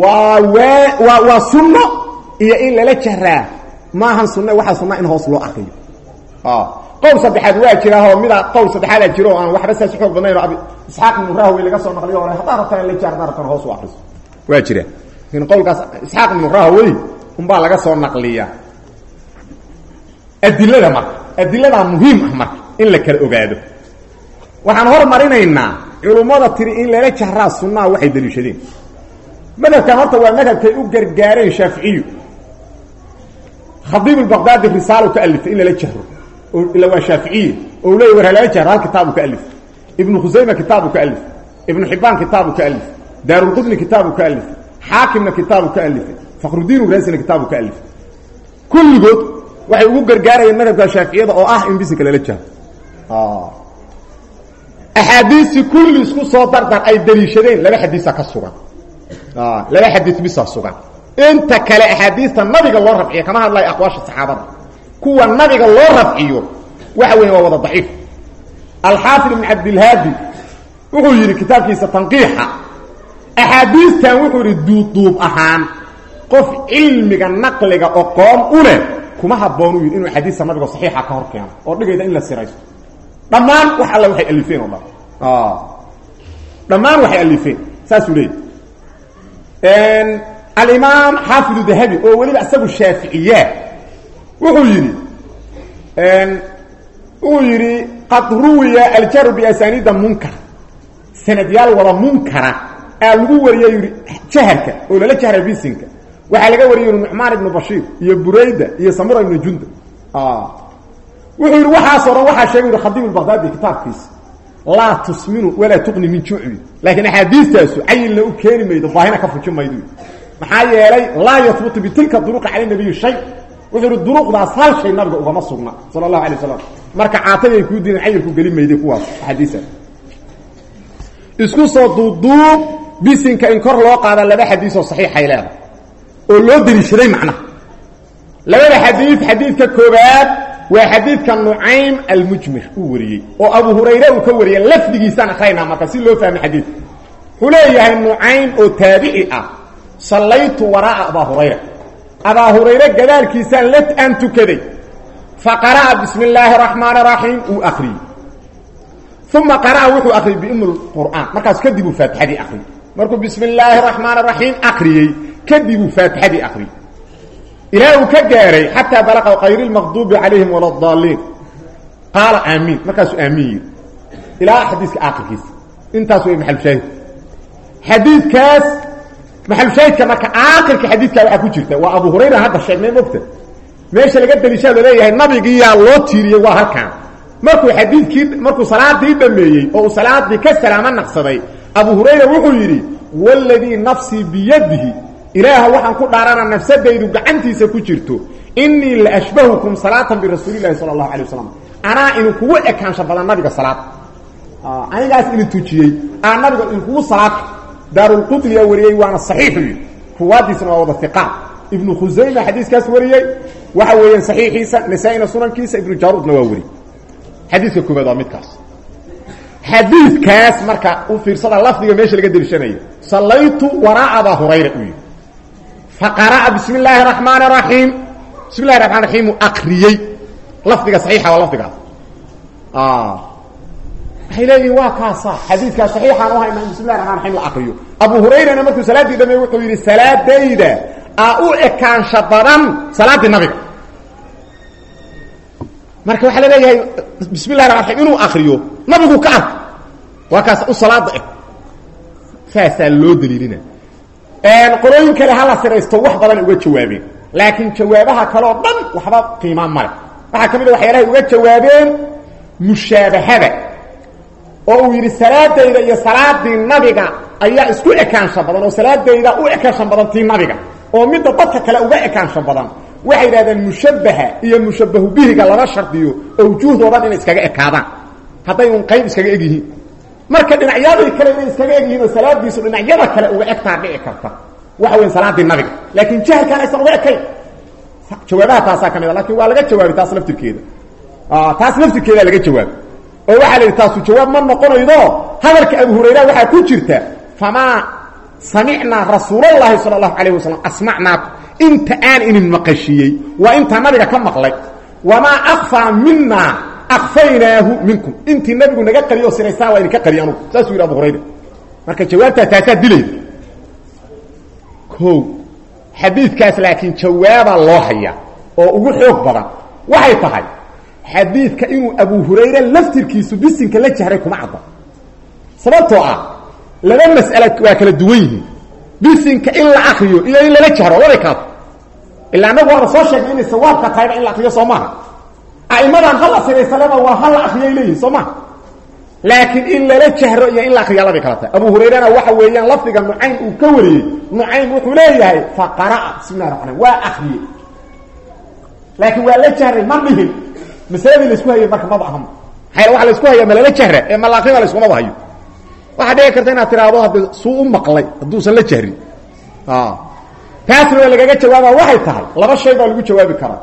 waa waa waa sunno iyo in lala jahraa maahan sunna waxaa sunna in hoos loo akriyo qowl saddexaad waa jiraahoo mida qowl saddexaadaa jiro o aan waxba saas xoog badnayn oo abi isxaaq ibnu rahwey laga soo naqliyo hore haddaa rabtaan in la jaar haddaa rabtaan hoos u akriso waa jira. Lakin qowlkaas isxaaq ibnu rahwey unbaa laga soo naqliya. Adilada marka adiladaa muhiim ah marka in la kala ogaado. Waxaan hormarinaynaa culummada tiri in lala jahraa sunnaha waxay daliishadeen. Madhabkan horta waa madhabkay u gargaareen shaaficiyu khadiib albaqdaadi risaalo ka alifay in lala jahro ila waa shaaficiye oo leey war halala jahro hal kitaabu ka alif ibnu khusayma kitaabu ka alif ibnu xibaan kitaabu ka alif daarulqudni kitaabu ka alif xaakimna kitaabu ka alifay fakhrudiin raasina kitaabu ka alifay kulligood waxay ugu gargaarayeen madhabka shaaficiyada oo ah in bisinka lala jahro. Axaadiistii kulli isku soo dardar ay daliishadeen laba xadiisa ka sugan. Laba xadiis bisa sugan inta kale axaadiista nabiga loo rafciyo kama hadlayo aqwaasha saxaabada. Kuwa nabiga loo rafciyo waxa weya waa wada daciif. Alxaafid ibn cabdilhaadi wuxuu yidhi kitaabkiisa tanqiixa axaadiistan wuxuu yidhi duuduub ahaan qof cilmiga naqliga oqoon u leh kuma habboon u yidhi inuu axaadiista nabiga saxiixa ka hor keeno oo dhigayda in la siraysto. Dhammaan wax alle waxay alifeen oo dhan dhammaan waxay alifeen saasuu leeyay alimaam xaafidu dahabi oo weliba isagu shaaficiyaa wuxuu yidhi wuxuu yidhi qad ruwiya aljaru biasaniida munkar. Sanadyaal wada munkara aa lagu wariyay yidhi jaharka oo lala jahra bisinka. Waxaa laga wariyay nucmaan ibnu bashiir iyo burayda iyo samura ibnu junda wuxuu yidhi waxaasoo dhan waxaa sheegay yidhi khadiib albaqdaadi kitaabkiisa laa tusminu walaa tuqni min jucbi laakiin axaadiistaasu cayilna u keeni maydo baahina ka fujin maydo maxaa yeelay laa yahbutu bitilka duruqi cala nabiyi shay. Wuxuu ihi duruqdaas hal shay nabiga ugama sugna sala allahu alay wasalam marka caatayay kuu diidan cayilku geli mayday kuwaas axaadiistaas isku soo duuduub bisinka in kor loo qaada laba xadiisoo saxiixay leedahay. Oo loo deliishaday macnaha labada xadiid xadiidka koobaad waa xadiidka nucaym almujmir uu wariyey. Oo abu hurayre uu ka wariyey lafdigiisaan akraynaa marka si loo fahmo xadiidka. Wuxuu leeyahay nucaym oo taabici ah sallaytu waraa'a abaa hurayra. Abaa hurayre gadaalkiisaan la aan tukaday. Fa qara'a bismi illaahi araxmaani araxiim uu akriyey uma qara'a wuxuu akriyey bium lqur'aan markaas kadibuu faatixadii akriyey markuu bismi illaahi araxmaan araxiim akriyey kadibuu faatixadii akriyey ilaa uu ka gaaray xataa balaqa kayr lmaqduubi calayhim wala daaliin qaala aamiin. Markaasuu aamiin yidhi ilaa xadiiska aakirkiisa intaas way maxalushaahid xadiidkaas maxalushaahidka marka aakirka xadiidkaa waxaa ku jirta. Waa abu hurayra hadda sheegnay mogta meesha laga daliishaa la leeyahay nabigiiyaa loo tiiriyey waa halkaan. Markuu xadiidkii markuu salaadii dhameeyey oo uu salaadii ka salaamo naqsaday abu hurayra wuxuu yidhi waladii nafsii biyadihi ilaaha waxaan ku dhaarana nafsadaydu gacantiisa ku jirto inii la ashbahukum salaatan birasuuli lahi sala allahu alay wasalam anaa idinkugu ekaansha badan nabiga salaad. Anigaas idin tujiyey aa nabiga idinkugu salaad daarulqudniyaa wariyey waana saxiixu yidhi. Ruwaadiisna waa wada iqaat ibnu khusayma xadiiskaas wariyey waxa weeyaan saxiixiisa nasaa-ina sunankiisa ibnu jaruudna waa wariyey xadiiska koobaad waa midkaas. Xadiidkaas marka u fiirsada lafdiga meesha laga deliishanayo sallaytu waraa abaa hurayra uu yidhi. Faqara'a bismi illaahi araxmaan araxiim bismi llahi raxmaan raxiim uu akriyey lafdiga saxiixa waa lafdigaas waxay leeyihiin waa kaasa. Xadiidkaa saxiixaan u hayna in bismi llahi raxman raxiim la akriyo. Abu hurayrana markuu salaaddii dhameey wuxuu yidhi salaadayda aa u ekaansha badan salaaddii nabiga. Marka waxaa la leeyahay bismi llahi raxman raxiim inuu akriyo nabigu ka arka waa kaas u salaada eg saasaa loo daliilina. Qolooyin kale hala siraysto wax badan uga jawaabeen. Laakiin jawaabaha kale oo dhan waxba qiimaa male waxaa ka mid a waxyaalahay uga jawaabeen mushaabahada oo uu yidhi salaadayda iyo salaadii nabiga ayaa isku ekaansha badan oo salaadayda u ekaansha badan tii nabiga oo midda dadka kale uga ekaansha badan. Waxay yidhahdeen mushabbaha iyo mushabbahu bihiga lama shardiyo oo wujuuhdoodan inay iskaga ekaadaan. Hadday un qayb iskaga eg marka dhinacyadii kale inay iskaga eg yihiin oo salaadiisu dhinacyada kale uga egtaa dhici karta. Waxa weya salaadii nabiga. Laakiin jahalkaan aysan uga ekayn jawaabaha taasaa ka mid a laakiin waa laga jawaabay taas laftirkeeda. Taas laftirkeeda laga jawaabay oo waxaa la yidhi taasu jawaab ma noqonaydo? Hadalka abu hurayra waxaa ku jirta famaa samicnaa rasuulallaahi sala allahu calayh wasalam inta aan inin maqashiyey waa intaa nabiga ka maqlay. Wamaa akfaa minaa akfaynaahu minkum. Intii nabigu naga qariyo oo siraysaan waa idinka qariy anugu. Abu hurayra. Marka jawaabtaa taasaa dilayda o xadiidkaas laakiin jawaabaa loo haya oo ugu xoog badan. Waxay tahay xadiidka inuu abu hurayre laftirkiisu bisinka la jahray kuma cadda. Sababtoo ah laba mas'ala waa kala duwan yihiin. Bisinka in la akriyo iyo in lala jahro labay kaato ilaa annagu waana soo sheegnay inay sawaabka tahayba in la akriyo soo maaha a'immadan hal asiraysaleba waa hal la akriyay leeyihiin soo maha laakiin in lala jahro iyo in la akriya labay kala abu hurayrana waxa weeyaan lafdiga nucaym uu ka wariyey. Nucaym wuxuu leeyahay faqara'a bismi llahi raxmaan waa akriyey laakiin waa la jahray ma dhihin masaladii la isku hayay marka maba ahama maxaa waa la isku haya ma lala jahra ee ma la akriba laiskumaba hayo waxaa dhici karta inaad tiraahdo hadda suu u maqlay hadduusan la jahrin. Taasna waa lagaga jawaaba waxay tahay laba shay baa lagu jawaabi karaa.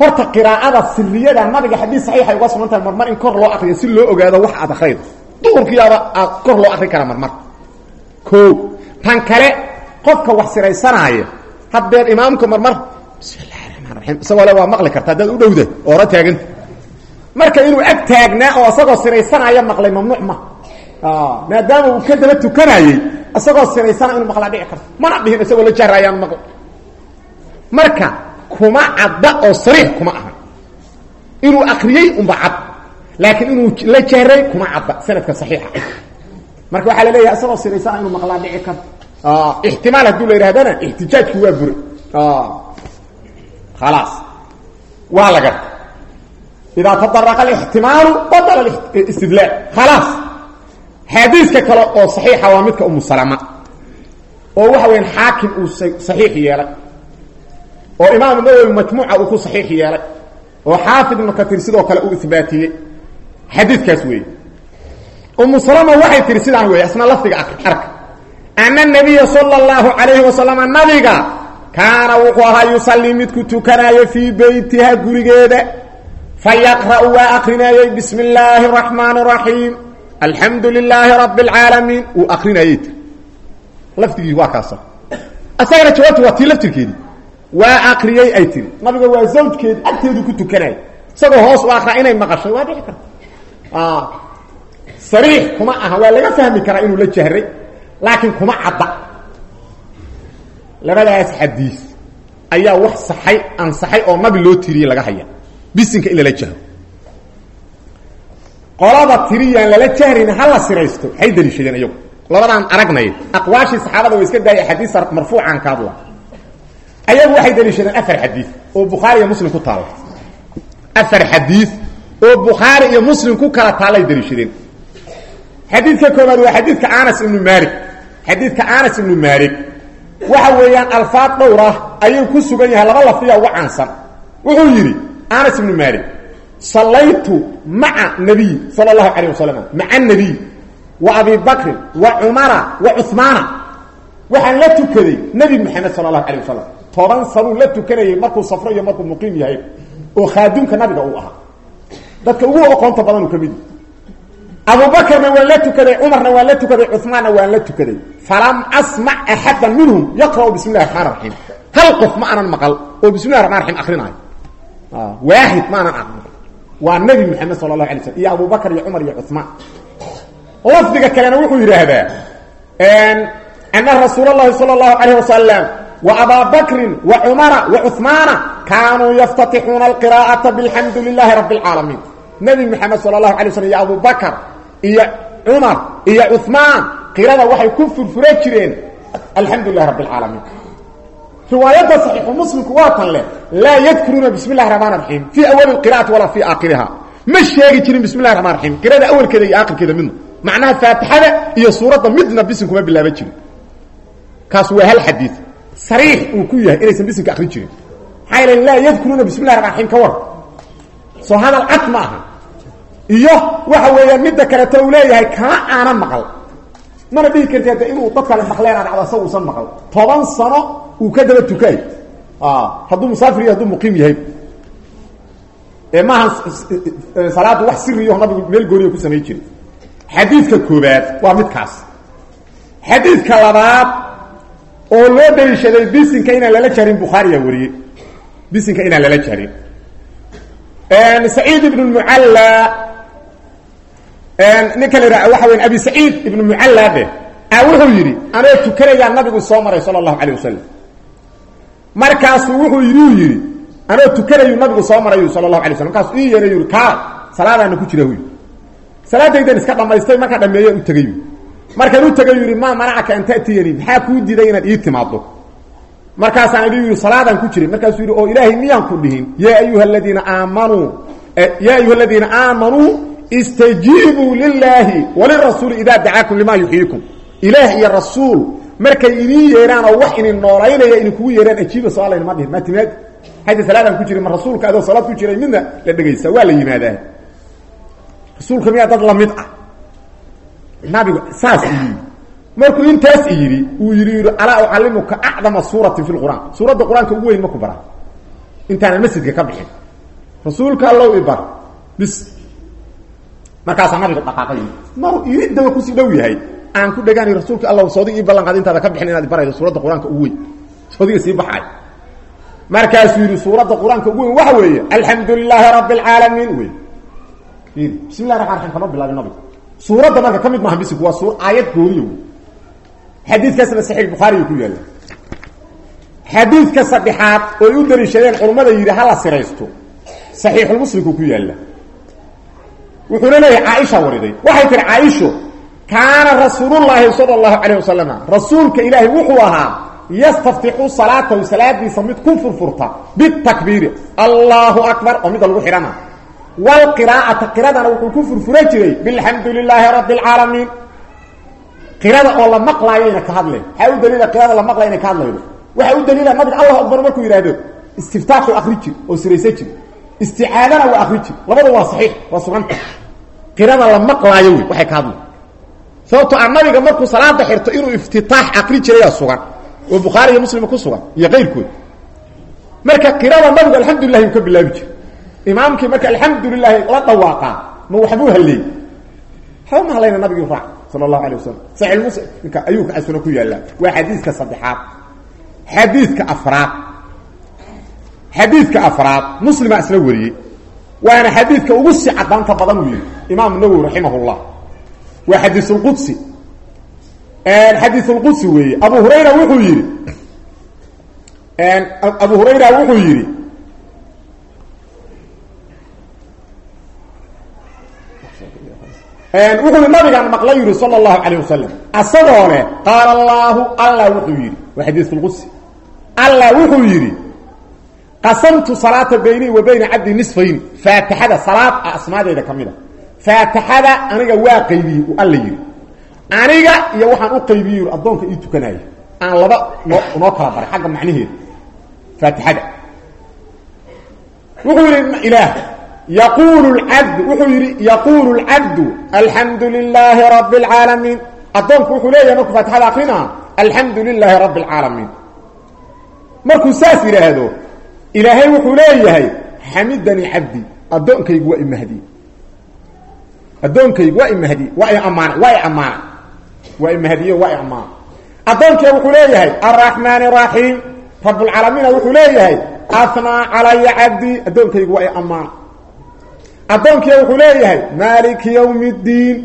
Horta qiraa'ada siriyada nabiga xadiis saxiixay uga sugan tahay marmar in kor loo akriyo si loo ogaado wax aad akraydo duhurkiyaaba aad kor loo akri kara marmar. O tan kale qofka wax siraysanaaya haddeer imaamka marmar isagoo waa maqli karta haddaad u dhowda oo hora taaganta marka inuu ag taagnaa oo isagoo siraysanaya maqlay mamnuuc ma. Maadaama uu ka daba tukanayey isagoo siraysana inuu maqlaa dhici karto mana dhihin isagoo la jahraayaan maql. Marka kuma cadda oo sariix kuma aha. Inuu akriyey unba cad. Laakiin inuu la jahray kuma cadda. Sanadka saxiixa. Marka waxaa la leeyahay isagoo siraysana inuu maqlaa dhici karto ixtimaal hadduu la yidhahdana ixtijaajki waa bure khalaas waa la garta idaa tadaraqa alixtimaalu badala istidlaal khalaas xaadiiska kale oo saxiixa waa midka umu salama oo waxa weyan xaakim uu saxiix yeelay oo imaam nawowi majmuuca uu ku saxiix yeelay oo xaafid ibnu katir sidoo kale uu isbaatiyey xadiidkaas weeye umu salama waxay tihi sidaan weeye isna lafdiga arka ana nabiya sala allahu calayhi wasalama nabiga kaana wuxuu ahaa yusallii midku tukanaayo fii beytiha gurigeeda. Fayaqra'u waa akrinayey bismi illaahi araxmaani araxiim alxamdu lilaahi rabi اlcaalamiin uu akrinayey tir. Lafdigii waa kaasa. Asagana jawaabtu waa tii laftirkeedii. Waa akriyey ay tiri nabiga waa zawjkeedi agteedu ku tukanaya isagoo hoos u akraa inay maqashay waa dhici karta. Sariix kuma aha waa laga fahmi karaa inuu la jahray laakiin kuma cadda labadaas xadiis ayaa wax saxay ansaxay oo nabi loo tiriyey laga haya. Bisinka in lala jahro qolada tiriyaan lala jahrina ha la siraysto hay daliishadeen iyagu. Labadaan aragnay aqwaashii saxaabada way iska daaya xadiis marfuucan ka hadla. Ayagu waxay daliishadeen afar xadiis oo bukhaari iyo muslim ku taalla afar xadiis oo bukhaari iyo muslim ku kala taallay daliishadeen. Xadiidka koobaad waa xadiidka anas ibnu maalik. Xadiidka anas ibnu waxa weeyaan alfaad dhowr ah ayuu ku sugan yahay laba lafdiya uga caansan wuxuu yidhi anas ibnu maalik sallaytu maca nabiy sala allahu calayh wasalam maca nabiy wa abi bakrin wa cumara wa cuhmaana waxaan la tukaday nebi moxamed sala allahu calayh wasalam toban sanuu la tukanayay markuu safro iyo markuu muqiim yahay oo khaadimka nabiga uu ahaa. Dadka ugu oqoonta badan uu ka mid abubakrna waan la tukaday cumarna waan la tukaday cumaanna waan la tukaday falam asmac axada minhum yaqra'u bismi llahi raxmaan raxiim hal qof ma aanan maqal oo bismi llahi raxman raxiim akrinaayo waaxid ma aanan aqrin waa nebi moxamed sala allahu alay slm iyo abubakr iyo cumar iyo cumaan lafdiga kalena wuxuu yidhaahdaa ana rasuul اllahi salى اllahu alayh wasalam wa abaa bakrin wa cumara wa cumaana kaanuu yaftatixuuna alqira'ata bilxamdu lilahi rabi اlcaalamiin nebi moxamed sala allahu alay slm iyo abubakr iyo cumar iyo cumaan qirada waxay ku furfura jireen. Alxamdu lilahi rabi اlcaalamiin riwaayadda saxiixu muslimku waa tan leh laa yadkuruuna bismi اllahi raxmaan raxiim fii awali qira'ati walaa fii aakhiriha ma sheegi jirin bismi llahi raxmaan raxiim qirada awalkeeda iyo aakhirkeeda midna. Macnaha faatixada iyo suuradda midna bisin kuma bilaaba jirin. Kaas waa hal xadiid sariix uu ku yahay inaysan bisinka akrin jirin. Maxaa yeele laa yadkuruuna bismi llahi raxmaan raxiim ka war. Soo hadal cad ma aha iyo waxa weeyaan midda kaleto uu leeyahay kama aana maqal. Mana dhihi karti inuu dad kale maqleen aan dhacdo asaga usan maqal. Toban sano uu ka daba tukaay hadduu musaafir iyo hadduu muqiim yahay. Ee maaha salaaddu wax siriyo nabigu meel gooniya ku samay jiray xadiidka koobaad waa midkaas. Xadiidka labaad oo loo daliishaday bisinka inaan lala jarin bukhaariya wariyey. Bisinka inaan lala jarin. Saciid ibn mucalla ninka la yidhaha waxa weya abi saciid ibnu mucalla dheh a wuxuu yidhi anoo tukanayaa nabigu soo maray sala allahu calayh wasalam markaasuu wuxuu yidhi u yidhi anoo tukanayu nabigu soo marayu sala allahu alay slam markaasuu ii yeeray yuri kaala salaadaana ku jira huy salaadaydan iska dhammaystay markaa dhameeyaan u tegay markaan u tegay yidhi maa manacaka an ta'tiyanii maxaa kuu diiday inaad ii timaaddo? Markaasaan idhi yidhi salaadaan ku jiray markaasuu yidhi oo ilaahay miyaan ku dhihin? Yaa ayuha aladiina aamanuu yaa ayuha istajiibuu lilaahi walirasuuli idaa dacaakum limaa yuxyiikum ilaah iyo rasuul markay idiin yeedhaan oo wax idin noolaynaya idinkugu yeedhaan ajiiba soo alla inma dhihin maa timaad hadda salaadaan ku jiray ma rasuulka adoo salaad ku jiray midna la dhegaysta waa la yimaadaa. Rasuulka miyaa dad la mid ah? Nabigu saas yidhi. Markuu intaas yidhi uu yidhi yidhi alaa ucallimuka acdama suuratin fi lqur'aan suuradda qur'aanka ugu weyn maku bara intaanan masjidka ka bixin. Rasuulka allow ibar bis markaasaa nabiga dhaqaaqay. Mar iridaba ku sii dhow yahay. Aan ku dhegaanay rasuulka alla soodig ii ballan qaad intaada ka bixin inaad baraydo suuradda qur'aanka ugu weyn. Soodiga sii baxay. Markaasuu yidhi suuradda qur'aanka ugu weyn waxa weeye alxamdu lilaahi rabbi alcaalamiin wey bismi llahi kama bilaabin nabiga. Suuradda marka ka mid wuxuuna leeyahay caaisha wariday. Waxay tihi caaisho kaana rasuulullaahi sala allahu calayh wasalama rasuulka ilaahay wuxuu ahaa yastaftixu salaatahu salaadiisa mid ku furfurta bitakbiiri allahu akbar oo midda lagu xidhana. Wlqiraa'ata qiradana wuxuu ku furfura jiray bilxamdu lilaahi rabbi alcaalamiin qirada oo la maqlaayayna ka hadle maxaa u daliila qirada la maqlaya inay ka hadlaydo waxaa u daliila nabiga allahu akbar markuu yidhaahdo istiftaaxu akri jir oo siraysa jir isticaadana waa akri jir labada waa saxiix waa suganta qirada la maqlaayo wey waxay ka hadlay sababto a nabiga markuu salaada xirto inuu iftitaax akri jirayaa sugan oo bukhaari iyo muslim ku sugan iyo qayrkood marka qirada nabigu alxamdulilahi uu ka bilaabi jir imaamkii marka alxamdu lilaahi la dhawaaqaa ma waxbuu halleey waxba ma hadlayna nabigii raac sala allahu alay wasalam saxiix muslimka ayuu asuna ku yaallaa waa xadiidka saddexaad. Xadiidka afraad. Xadiidka afraad muslima isla wariyey waana xadiidka ugu si cadaanta badan uu yihi imaam nawowi raximah llah waa xadiisulqudsi xadiisulqudsi weeye. Abu hurayra wuxuu yihi abu hurayra wuxuu yidhi wuxuu nabigaan maqlay yidhi sala allahu calayh wasalam asagoo leh qaala allaahu allah wuxuu yidhi waa xadiisulqudsi allah wuxuu yidhi qasamtu salaata baynii wa bayna cabdi nisfayni faatixada salaad a asmaadeeda ka mid a faatixada aniga waa qaybiyey uu alla yidhi. Aniga iyo waxaan u qaybiyey addoonka ii tukanaya aan laba noo kala baray xagga macnaheeda faatixada. Wuxuu yidhi ilaah. Yaquulu lcabdu wuxuu yidhi yaquulu lcabdu alxamdu lilaahi rabbi اlcaalamiin addoonku wuxuu leeyahay markuu faatixada akrinaa alxamdu lilaahi rabbi اlcaalamiin markuu saas yidhaahdo ilaahay wuxuu leeyahay xamidanii cabdi addoonkaygu waa imahdi addoonkaygu waa imahdi waa iammaan waa iammaana waa imahdiyo waa iammaana addoonkee wuxuu leeyahay araxmaan raxiim rablcaalamiina wuxuu leeyahay anaa calaya cabdi addoonkaygu waa iammaana addoonkee wuxuu leeyahay maaliki ywmi ddiin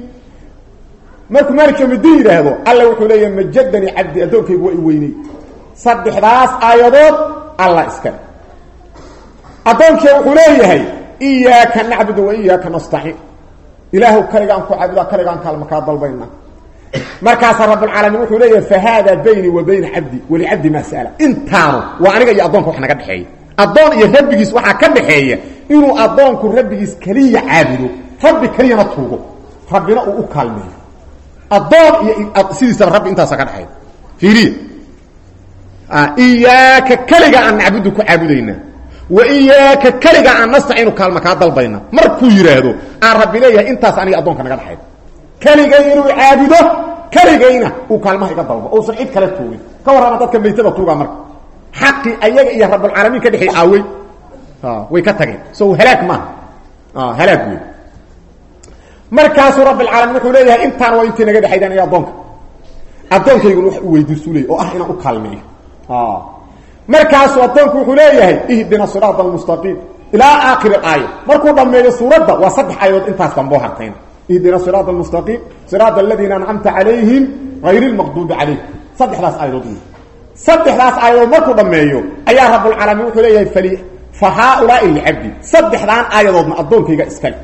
markuu maalik yowmiddiin yidhaahdo alla wuxuu leeyahay majadani cabdi addoonkaygu waa i weyney saddexdaas aayadood alla iskale addoonkiia wuxuu leeyahay iyaaka nacbudu wa iyaaka nastaciin. Ilaahu kaligaan ku caabudaa kaligaan kaalma kaa dalbayna. Markaasaa rabbulcaalamiin wuxuu leeyahay fa haada baynii wa bayna cabdi walicabdi maa sa'ala. Intaanu waa aniga iyo addoonka wax naga dhexeeya. Addoon iyo rabbigiis waxaa ka dhaxeeya inuu addoonku rabbigiis keliya caabudo rabbi keliyana tuugo rabbina uu kaalmeeyo. Addoon iyo sidiisaba rabbi intaasa ka dhexay fiiriya iyaaka keliga aan nacbudu ku caabudaynaa wa iyaaka keliga aan nastaciinu kaalma kaa dalbayna. Markuu yidhaahdo aan rabbi leeyahay intaas aniga addoonka naga dhexay keligay inuu caabudo keligayna uu kaalmaha iga dalbo. Uusan cid kale tuugin. Ka warrama dadka maytada tuugaa marka. Xaqii ayaga iyo rabulcaalamiin ka dhexey aawey way ka tageen. So halaag maaha halaag wey markaasuu rabbilcaalamiin wuxuu leeyahay intaan waa intii naga dhexaydaan iyo addoonka. Addoonkaygun wax u weydiisu leey oo ah inaan u kaalmeeyo markaasuu addoonku wuxuu leeyahay ihdina siraata almustaqiim ilaa aakhiri aaya. Markuu dhammeeyo suuradda waa saddex aayadood intaas damboo hartayna. Ihdina siraata almustaqiim siraata aladiina ancamta calayhim hayr lmaqduubi calayhim. Saddexdaas aayadood saddexdaas aayadood markuu dhammeeyo ayaa rabulcaalamiin wuxuu leeyahay fa haaulaai licabdi saddexdaan aayadoodna addoonkayga iskale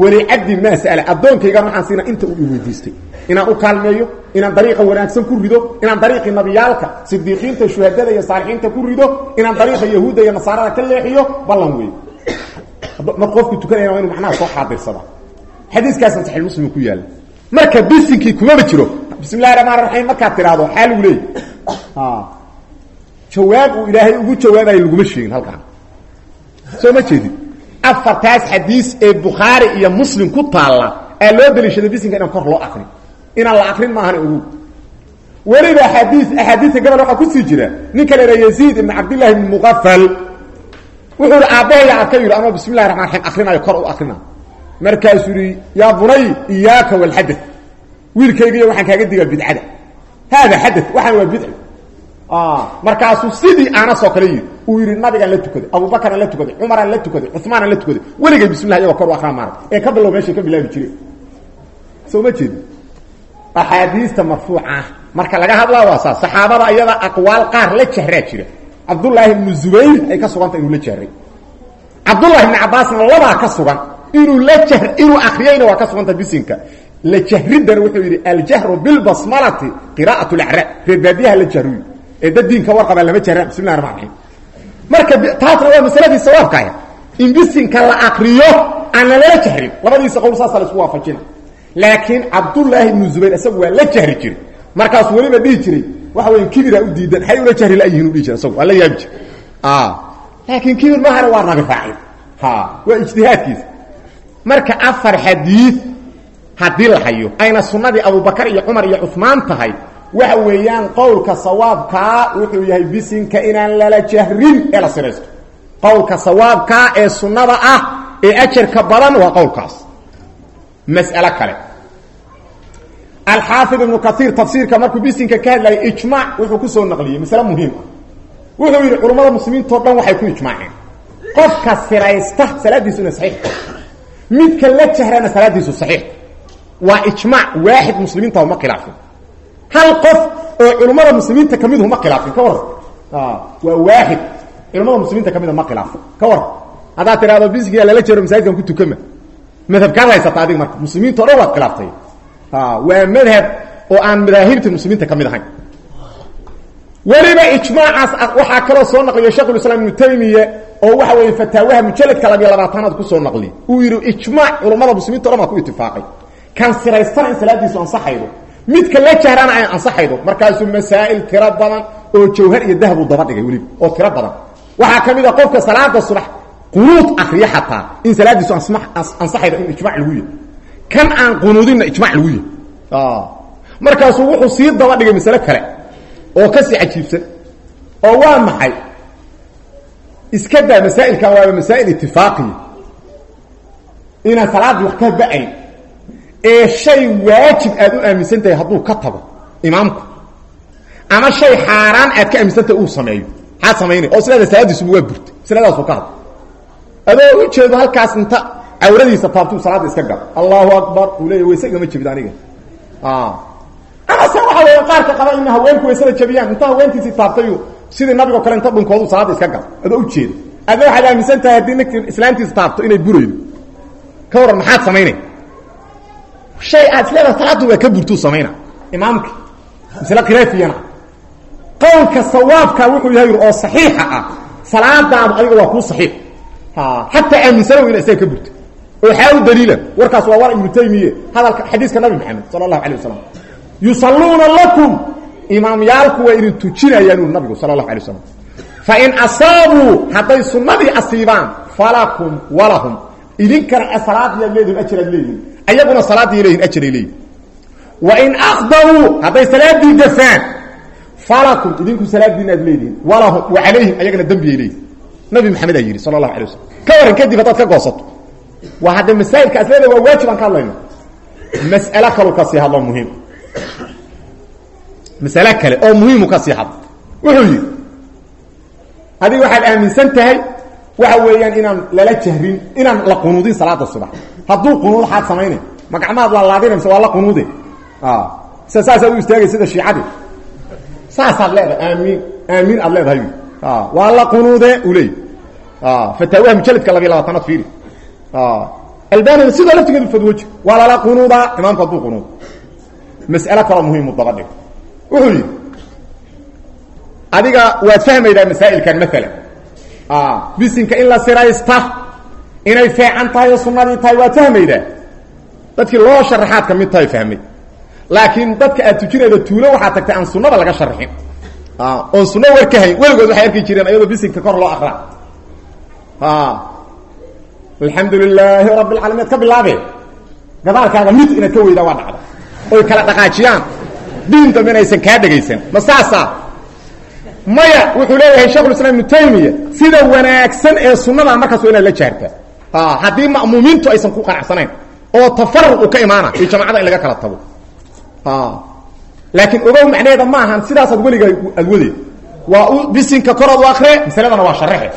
walicabdi maa sa'ala addoonkaygan waxaan siina inta uu i weydiistay inaan u kaalmeeyo inaan dariiqa wanaagsan ku rido inaan dariiqii nabiyaalka sidiiqiinta shuhadada iyo saalixiinta ku rido inaan dariiqa yahuudda iyo nasaarada ka leexiyo ballan wey mar qofku tukanaya waa inu macnaha soo xaadirsada. Xadiiskaasna saxiix muslim ku yaalla marka bisinkii kumaba jiro bismi llahi raxmaan raxiim markaad tidhaahdo xaa lagu leeyay jawaab uu ilaahay ugu jawaabayo laguma sheegin halkaan soo ma jeedin. Afartaas xadiis ee bukhaari iyo muslim ku taalla aa loo daliishaday bisinka inaan kor loo akrin inaan la akrin maahana ogu weliba xadii axaadiista gobol waxaa ku sii jira ninka la idhaha yaziid ibn cabdillahi ibn muqafal wuxuu ihi aabbahayga aad ka yidhi anoo bismi llahi raxman raxiim akrinayo kor u akrina markaasuu yihi yaa bunay iyaaka walxada wiilkaygiiyo waxaan kaaga digaa bidcada. Haada xada waxaan waa bidci. Markaasuu sidii aanasoo kale yidhi uu yidhi nabigaan la tukaday abubakaraan la tukaday cumaraan la tukaday cumaanaan la tukaday weligay bismillah iyagoo kor u akraa maarag ee ka bilow meeshay ka bilaabi jireen soo ma jeedi axaadiista marfuuca. Marka laga hadlaa waa saas. Saxaabada iyada aqwaal qaar la jahraa jira. Cabdullaahi ibnu zubayr ay ka suganta inuu la jahray cabdullahi ibni cabbaasna labaa ka sugan. Inuu la jahr inuu akriyayna waa ka suganta bisinka. La jahridana wuxuu yidhi aljahru bilbasmalati qiraa'at lacra reerbaadiyaha la jahruy ee dad diinka warqabaa lama jahraan bismi llahi raxman raxiim marka taasna waa masaladii sawaabkaah in bisinka la akriyo aan lalala jahrin labadiisa qowl saasa la isku waafajina laakiin cabdullaahi ibnu zubayr isagu waa la jahri jiray. Markaasuu weliba dhihi jiray waxa weya kibira u diidan hay ula jahri layihin u dhihi jira isagu waa la yaabi jira laakiin kibir mahana waa nabi raacin. Waa ijtihaadkiisa. Marka afar xadiid haddii la hayo ayna sunnadii abubakar iyo cumar iyo cumaan tahay waxa weeyaan qowlka sawaabkaa wuxuu yahay bisinka inaan lala jahrin ee la siraysto qowlka sawaabkaa ee sunnada ah ee ajarka badan waa qowlkaas mas'alo kale. Alxaafid ibnu kaiir tafsiirka markuu bisinka ka hadlayay ijmaac wuxuu ku soo naqliyey masale muhiim ah. Wuxuu yidhi culammada muslimiintao dhan waxay ku ijmaaceen. Qofka siraysta salaaddiisu inay saxiix. Midka la jahrana salaaddiisu saxiix. Waa ijmaac waaxid muslimiinta uma khilaafin. Hal qof oo culummada muslimiinta ka midu ma khilaafin ka waran waa waaxid. Culamada muslimiinta ka mida ma khilaafin ka waran haddaad tidhahdo bisinkiyaa madhabkaad haysata adig marka muslimiinta o dhan waad khilaaftay waa madhab oo aan madaahibta muslimiinta ka mid ahayn weliba ijmaacaas waxaa kaloo soo naqliya shekhulislaam ibnu taymiya oo waxa weeye fataawaha mujaladka labiyo labaatanaad ku soo naqliy uu yidhi ijmaac culammada muslimiinta o dhan baa ku itifaaqay kan siraystana in salaadiisu ansaxaydo midka la jahrana ay ansaxaydo markaasuu masaa'il tiro badan oo jawhar iyo dahab uu daba dhigay weliba oo tiro badan waxaa ka mid a qofka salaada subax qunuud akriya xataa in salaadiisu ansaxaydo in ijmac lagu yahy kan aan qunuudinna ijmac lagu yahy markaasuu wuxuu sii daba dhigay masale kale oo ka sii cajiibsan oo waa maxay? Iska daa masaa'ilkan waaba masaa'il itifaaqiya inaan salaadii wax ka ba'ayn ee shay waajib aad u aaminsan tahay hadduu ka tago imaamku ama shay xaaraan aad ka aaminsan tahay uu sameeyo. Maxaad samaynay oo silaada salaadiisuba waa burtay. Masaladaasuu ka hadla adoo u jeedo halkaas inta cawradiisa taabtuu salaadda iska galo allahu akbar. Uu leeya wayse igama jebid aniga. Amase waxa weya qaarka qaba ina haweenku waysada jabiyaan inta haweentiisii taabtayu sidii nabigoo kale inta dhunkoodu salaadda iska galo adoo ujeeda adna waxaad aaminsan tahay haddii nink islaantiisa taabto inay buraydo ka waran maxaad samaynay shay aad isleedaha salaaddu waa ka burtuu samayna. Imaamka masle khilaafiyana qowlka sawaabka wuxuu yahay oo saxiixa ah. Salaadaadu waa kuu saxiix xataa aaminsana ina isaga ka burto oo xaa u daliila warkaas waa war ibnu taymiye. Hadalka xadiiska nabi maxamed sala allahu alay wasalam yusalluuna lakum. Imaamyaalku waa idin tujinayaan uri nabigu sala allahu alay wasalam fain asaabuu hadday sunnadii asiibaan falakum walahum idinkana salaadiyaad leedihin ajraad leedihin ayaguna salaadii leeyihiin ajaray leeyihiin wain akdaruu hadday salaadii gafaan falakum idinku salaadiina aad leedihin walahum wa calayhim ayagana dembiyay leeyihiin nabi maxamed aa yidhi sala allahu alay wasalam ka waran kadib haddaad ka goosato. Waa hadda masaa'ilkaas leeda waa waajib aan ka hadlayno mas'alo kaleu ka sii hadlo muhiim. Masale kale oo muhiimu ka sii hadlo. Wuxuu yidhi adiga waxaad aaminsan tahay waxa weeyaan inaan lala jahrin inaan la qunuudin salaada subax. Hadduu qunuud xaad samaynay ma gacmahaad laalaadina mise waa la qunuude sida saasaad u istaagay sida shiicadii. Saasaad leedahay aamiin aamiin aad leedahay. Waa la qunuude u leey fataawaha mujaladka labiy labaatanaad fiiri. Albanina sidoo laftigeedu fadwo jir waa lala qunuudaa imaamku hadduu qunuud mas'alo kaloo muhiimu daba dhig wuxuu yidhi adiga waad fahmaydaa masaa'ilkan maalan bisinka in la siraysta inay feecan tahay oo sunnadii tahay waad fahmaydaa. Dadkii loo sharaxaad ka mid tahay fahmay. Laakiin dadka aad tujinayda tuulo waxaa tagtay aan sunnada laga sharaxin oon sunno war ka hayn weligood waxay arki jireen ayadoo bisinka kor loo akraa alxamdu lilaahi rabbi alcaalamiin ad ka bilaabe gadaalkaaga mid inaad ka weydaa waa dhacda. Oy kala dhaqaajiyaan. Diin dambe inaysan kaa dhegaysan. Ma saasa maya wuxuu leeyahay shekhulislaam ibnu taymiya sida wanaagsan ee sunnadaa markaas waa inaad la jaartaa. Haddii ma'muumiintu aysan ku qanacsanayn oo tafaruq u ka imaana iyo jamacada in laga kala tago. Laakiin ogow macnaheeda ma ahan sidaasaad weligaa adwadeed waa u bisinka koraad u akree masaladana waa sharaxe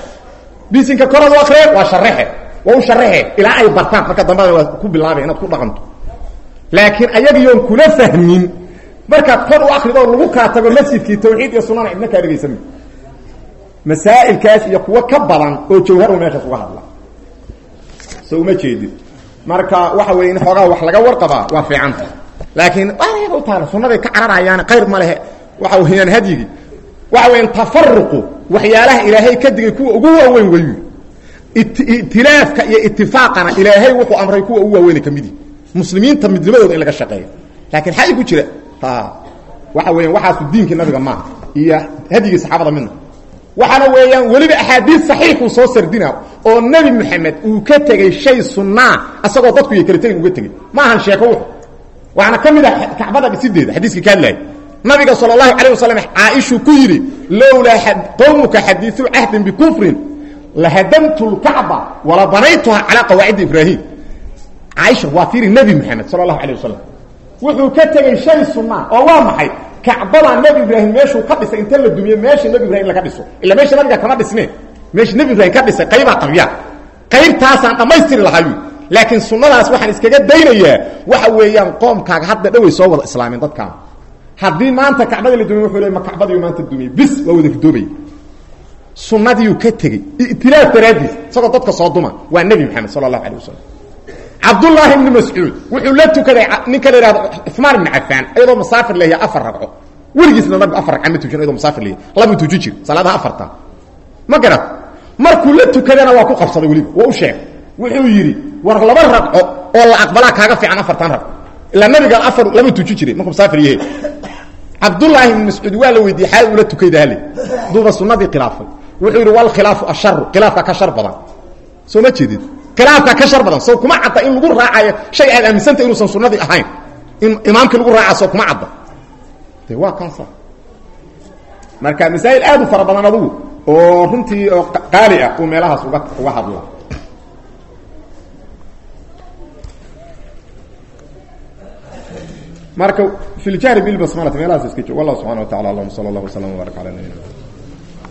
bisinka koraad u akree waa sharaxe waa u sharaxe ilaa ay bartaan. Marka dambena waa ku bilaabay inaad ku dhaqanto. Laakiin ayagiyoon kula fahmin markaad kor u akrido oo lagu kaa tago masjidkii tawxiid iyo sunana cidna kaa dhegaysami masaa'ilkaas iyo kuwo ka badan oo jawhar u meeshaas uga hadla so uma jeedin. Marka waxa weeye in xoogaa wax laga warqabaa waa fiicanta laakiin ayaga u taala sunnaday ka cararayaan qayr ma lehe. Waxa weeyaan hadyigii waxa weeyaan tafaruqu waxyaalaha ilaahay ka digay kuwa ugu waaweyn weyu itilaafka iyo itifaaqana ilaahay wuxuu amray kuwa ugu waaweyn kamidi muslimiinta midnimadooda in laga shaqeeyo. Laakiin xay ku jira waxa weeyaan waxaasu diinkii nabiga maaha iyo hadyigii saxaabada midna. Waxaana weeyaan weliba axaadiis saxiixuu soo sardina oo nebi moxamed uu ka tegey shay sunnaa asagoo dadku iyo kala tegin uga tegey ma ahan sheeko wuxu. Waxaana ka mid ah kacbada dhisideeda xadiiskii ka hadlaayay nabiga sal اlahu alيه waslm caaishuu ku yidhi lowlaa qowmuka xadiiثu cahdin bikufrin lahadamtu اlkacba wala banaytuha calىa qawaacidi ibraahim caaisha waa fiiri nebi moxamed sal اlahu alيه wasalam wuxuu ka tegey shay sunaa oo waa maxay kacbada nebi ibraahim meeshuu ka dhisay inta la dumiye meesha nebi ibrahim laga dhiso ila meesha nabiga kama dhisneen meesha nebi ibrahim ka dhisay qaybaa qabya qaybtaasaan dhammaystiri lahayu laakiin sunnadaas waxaan iskaga daynayaa waxa weeyaan qoomkaaga hadda dhaway soo wada islaameen dadkaan haddii maanta kacbadii la dumiye wuxuu le ma kacbadiiu maanta dumiyey. Bis waa wada ridoobay sunnadiiuu ka tegey itilaaf daraaddiis isagoo dadka soo duma waa nebi moxamed sala allahu alay wasalam cabdullaahi ibni mascuud wuxuu la tukaday ninka la yihahdo cumaan ibni cafaan iyadoo masaafir leeya afar ragco. Weligiisna nabigu afar ragca ma tujin iyadoo masaafir leeya labuu tujin jir salaadaha afarta. Ma garat markuu la tukadana waa ku qabsaday weliba waa u sheegay wuxuu yidhi war laba ragco oo la aqbalaa kaaga fiican afartan ragco ilaa nabiga afar lama tujin jiray markuu masaafir yahay cabdullaahi ibni mascuud waa la weydiiyey xaal ula tukayda hale duuba sunnadii khilaafay. Wuxuu yidhi walkhilaafu asharu khilaafka ka shar badan. Soo ma jeedid khilaafka ka shar badan. Soo kuma cadda in lagu raacayo shay aad aaminsantay inuusan sunnadii ahayn. In imaamkii lagu raaca soo kuma cadda. De waa kaasa marka masaa'il aad u fara badan adugu oo runtii oo qaali ah uu meelahaas uga uga hadla marka fi ljahri bilbasmalati meelahaas iska joog wallah subxana wa tacala allahuma sala allah waslama wbarak ala nabina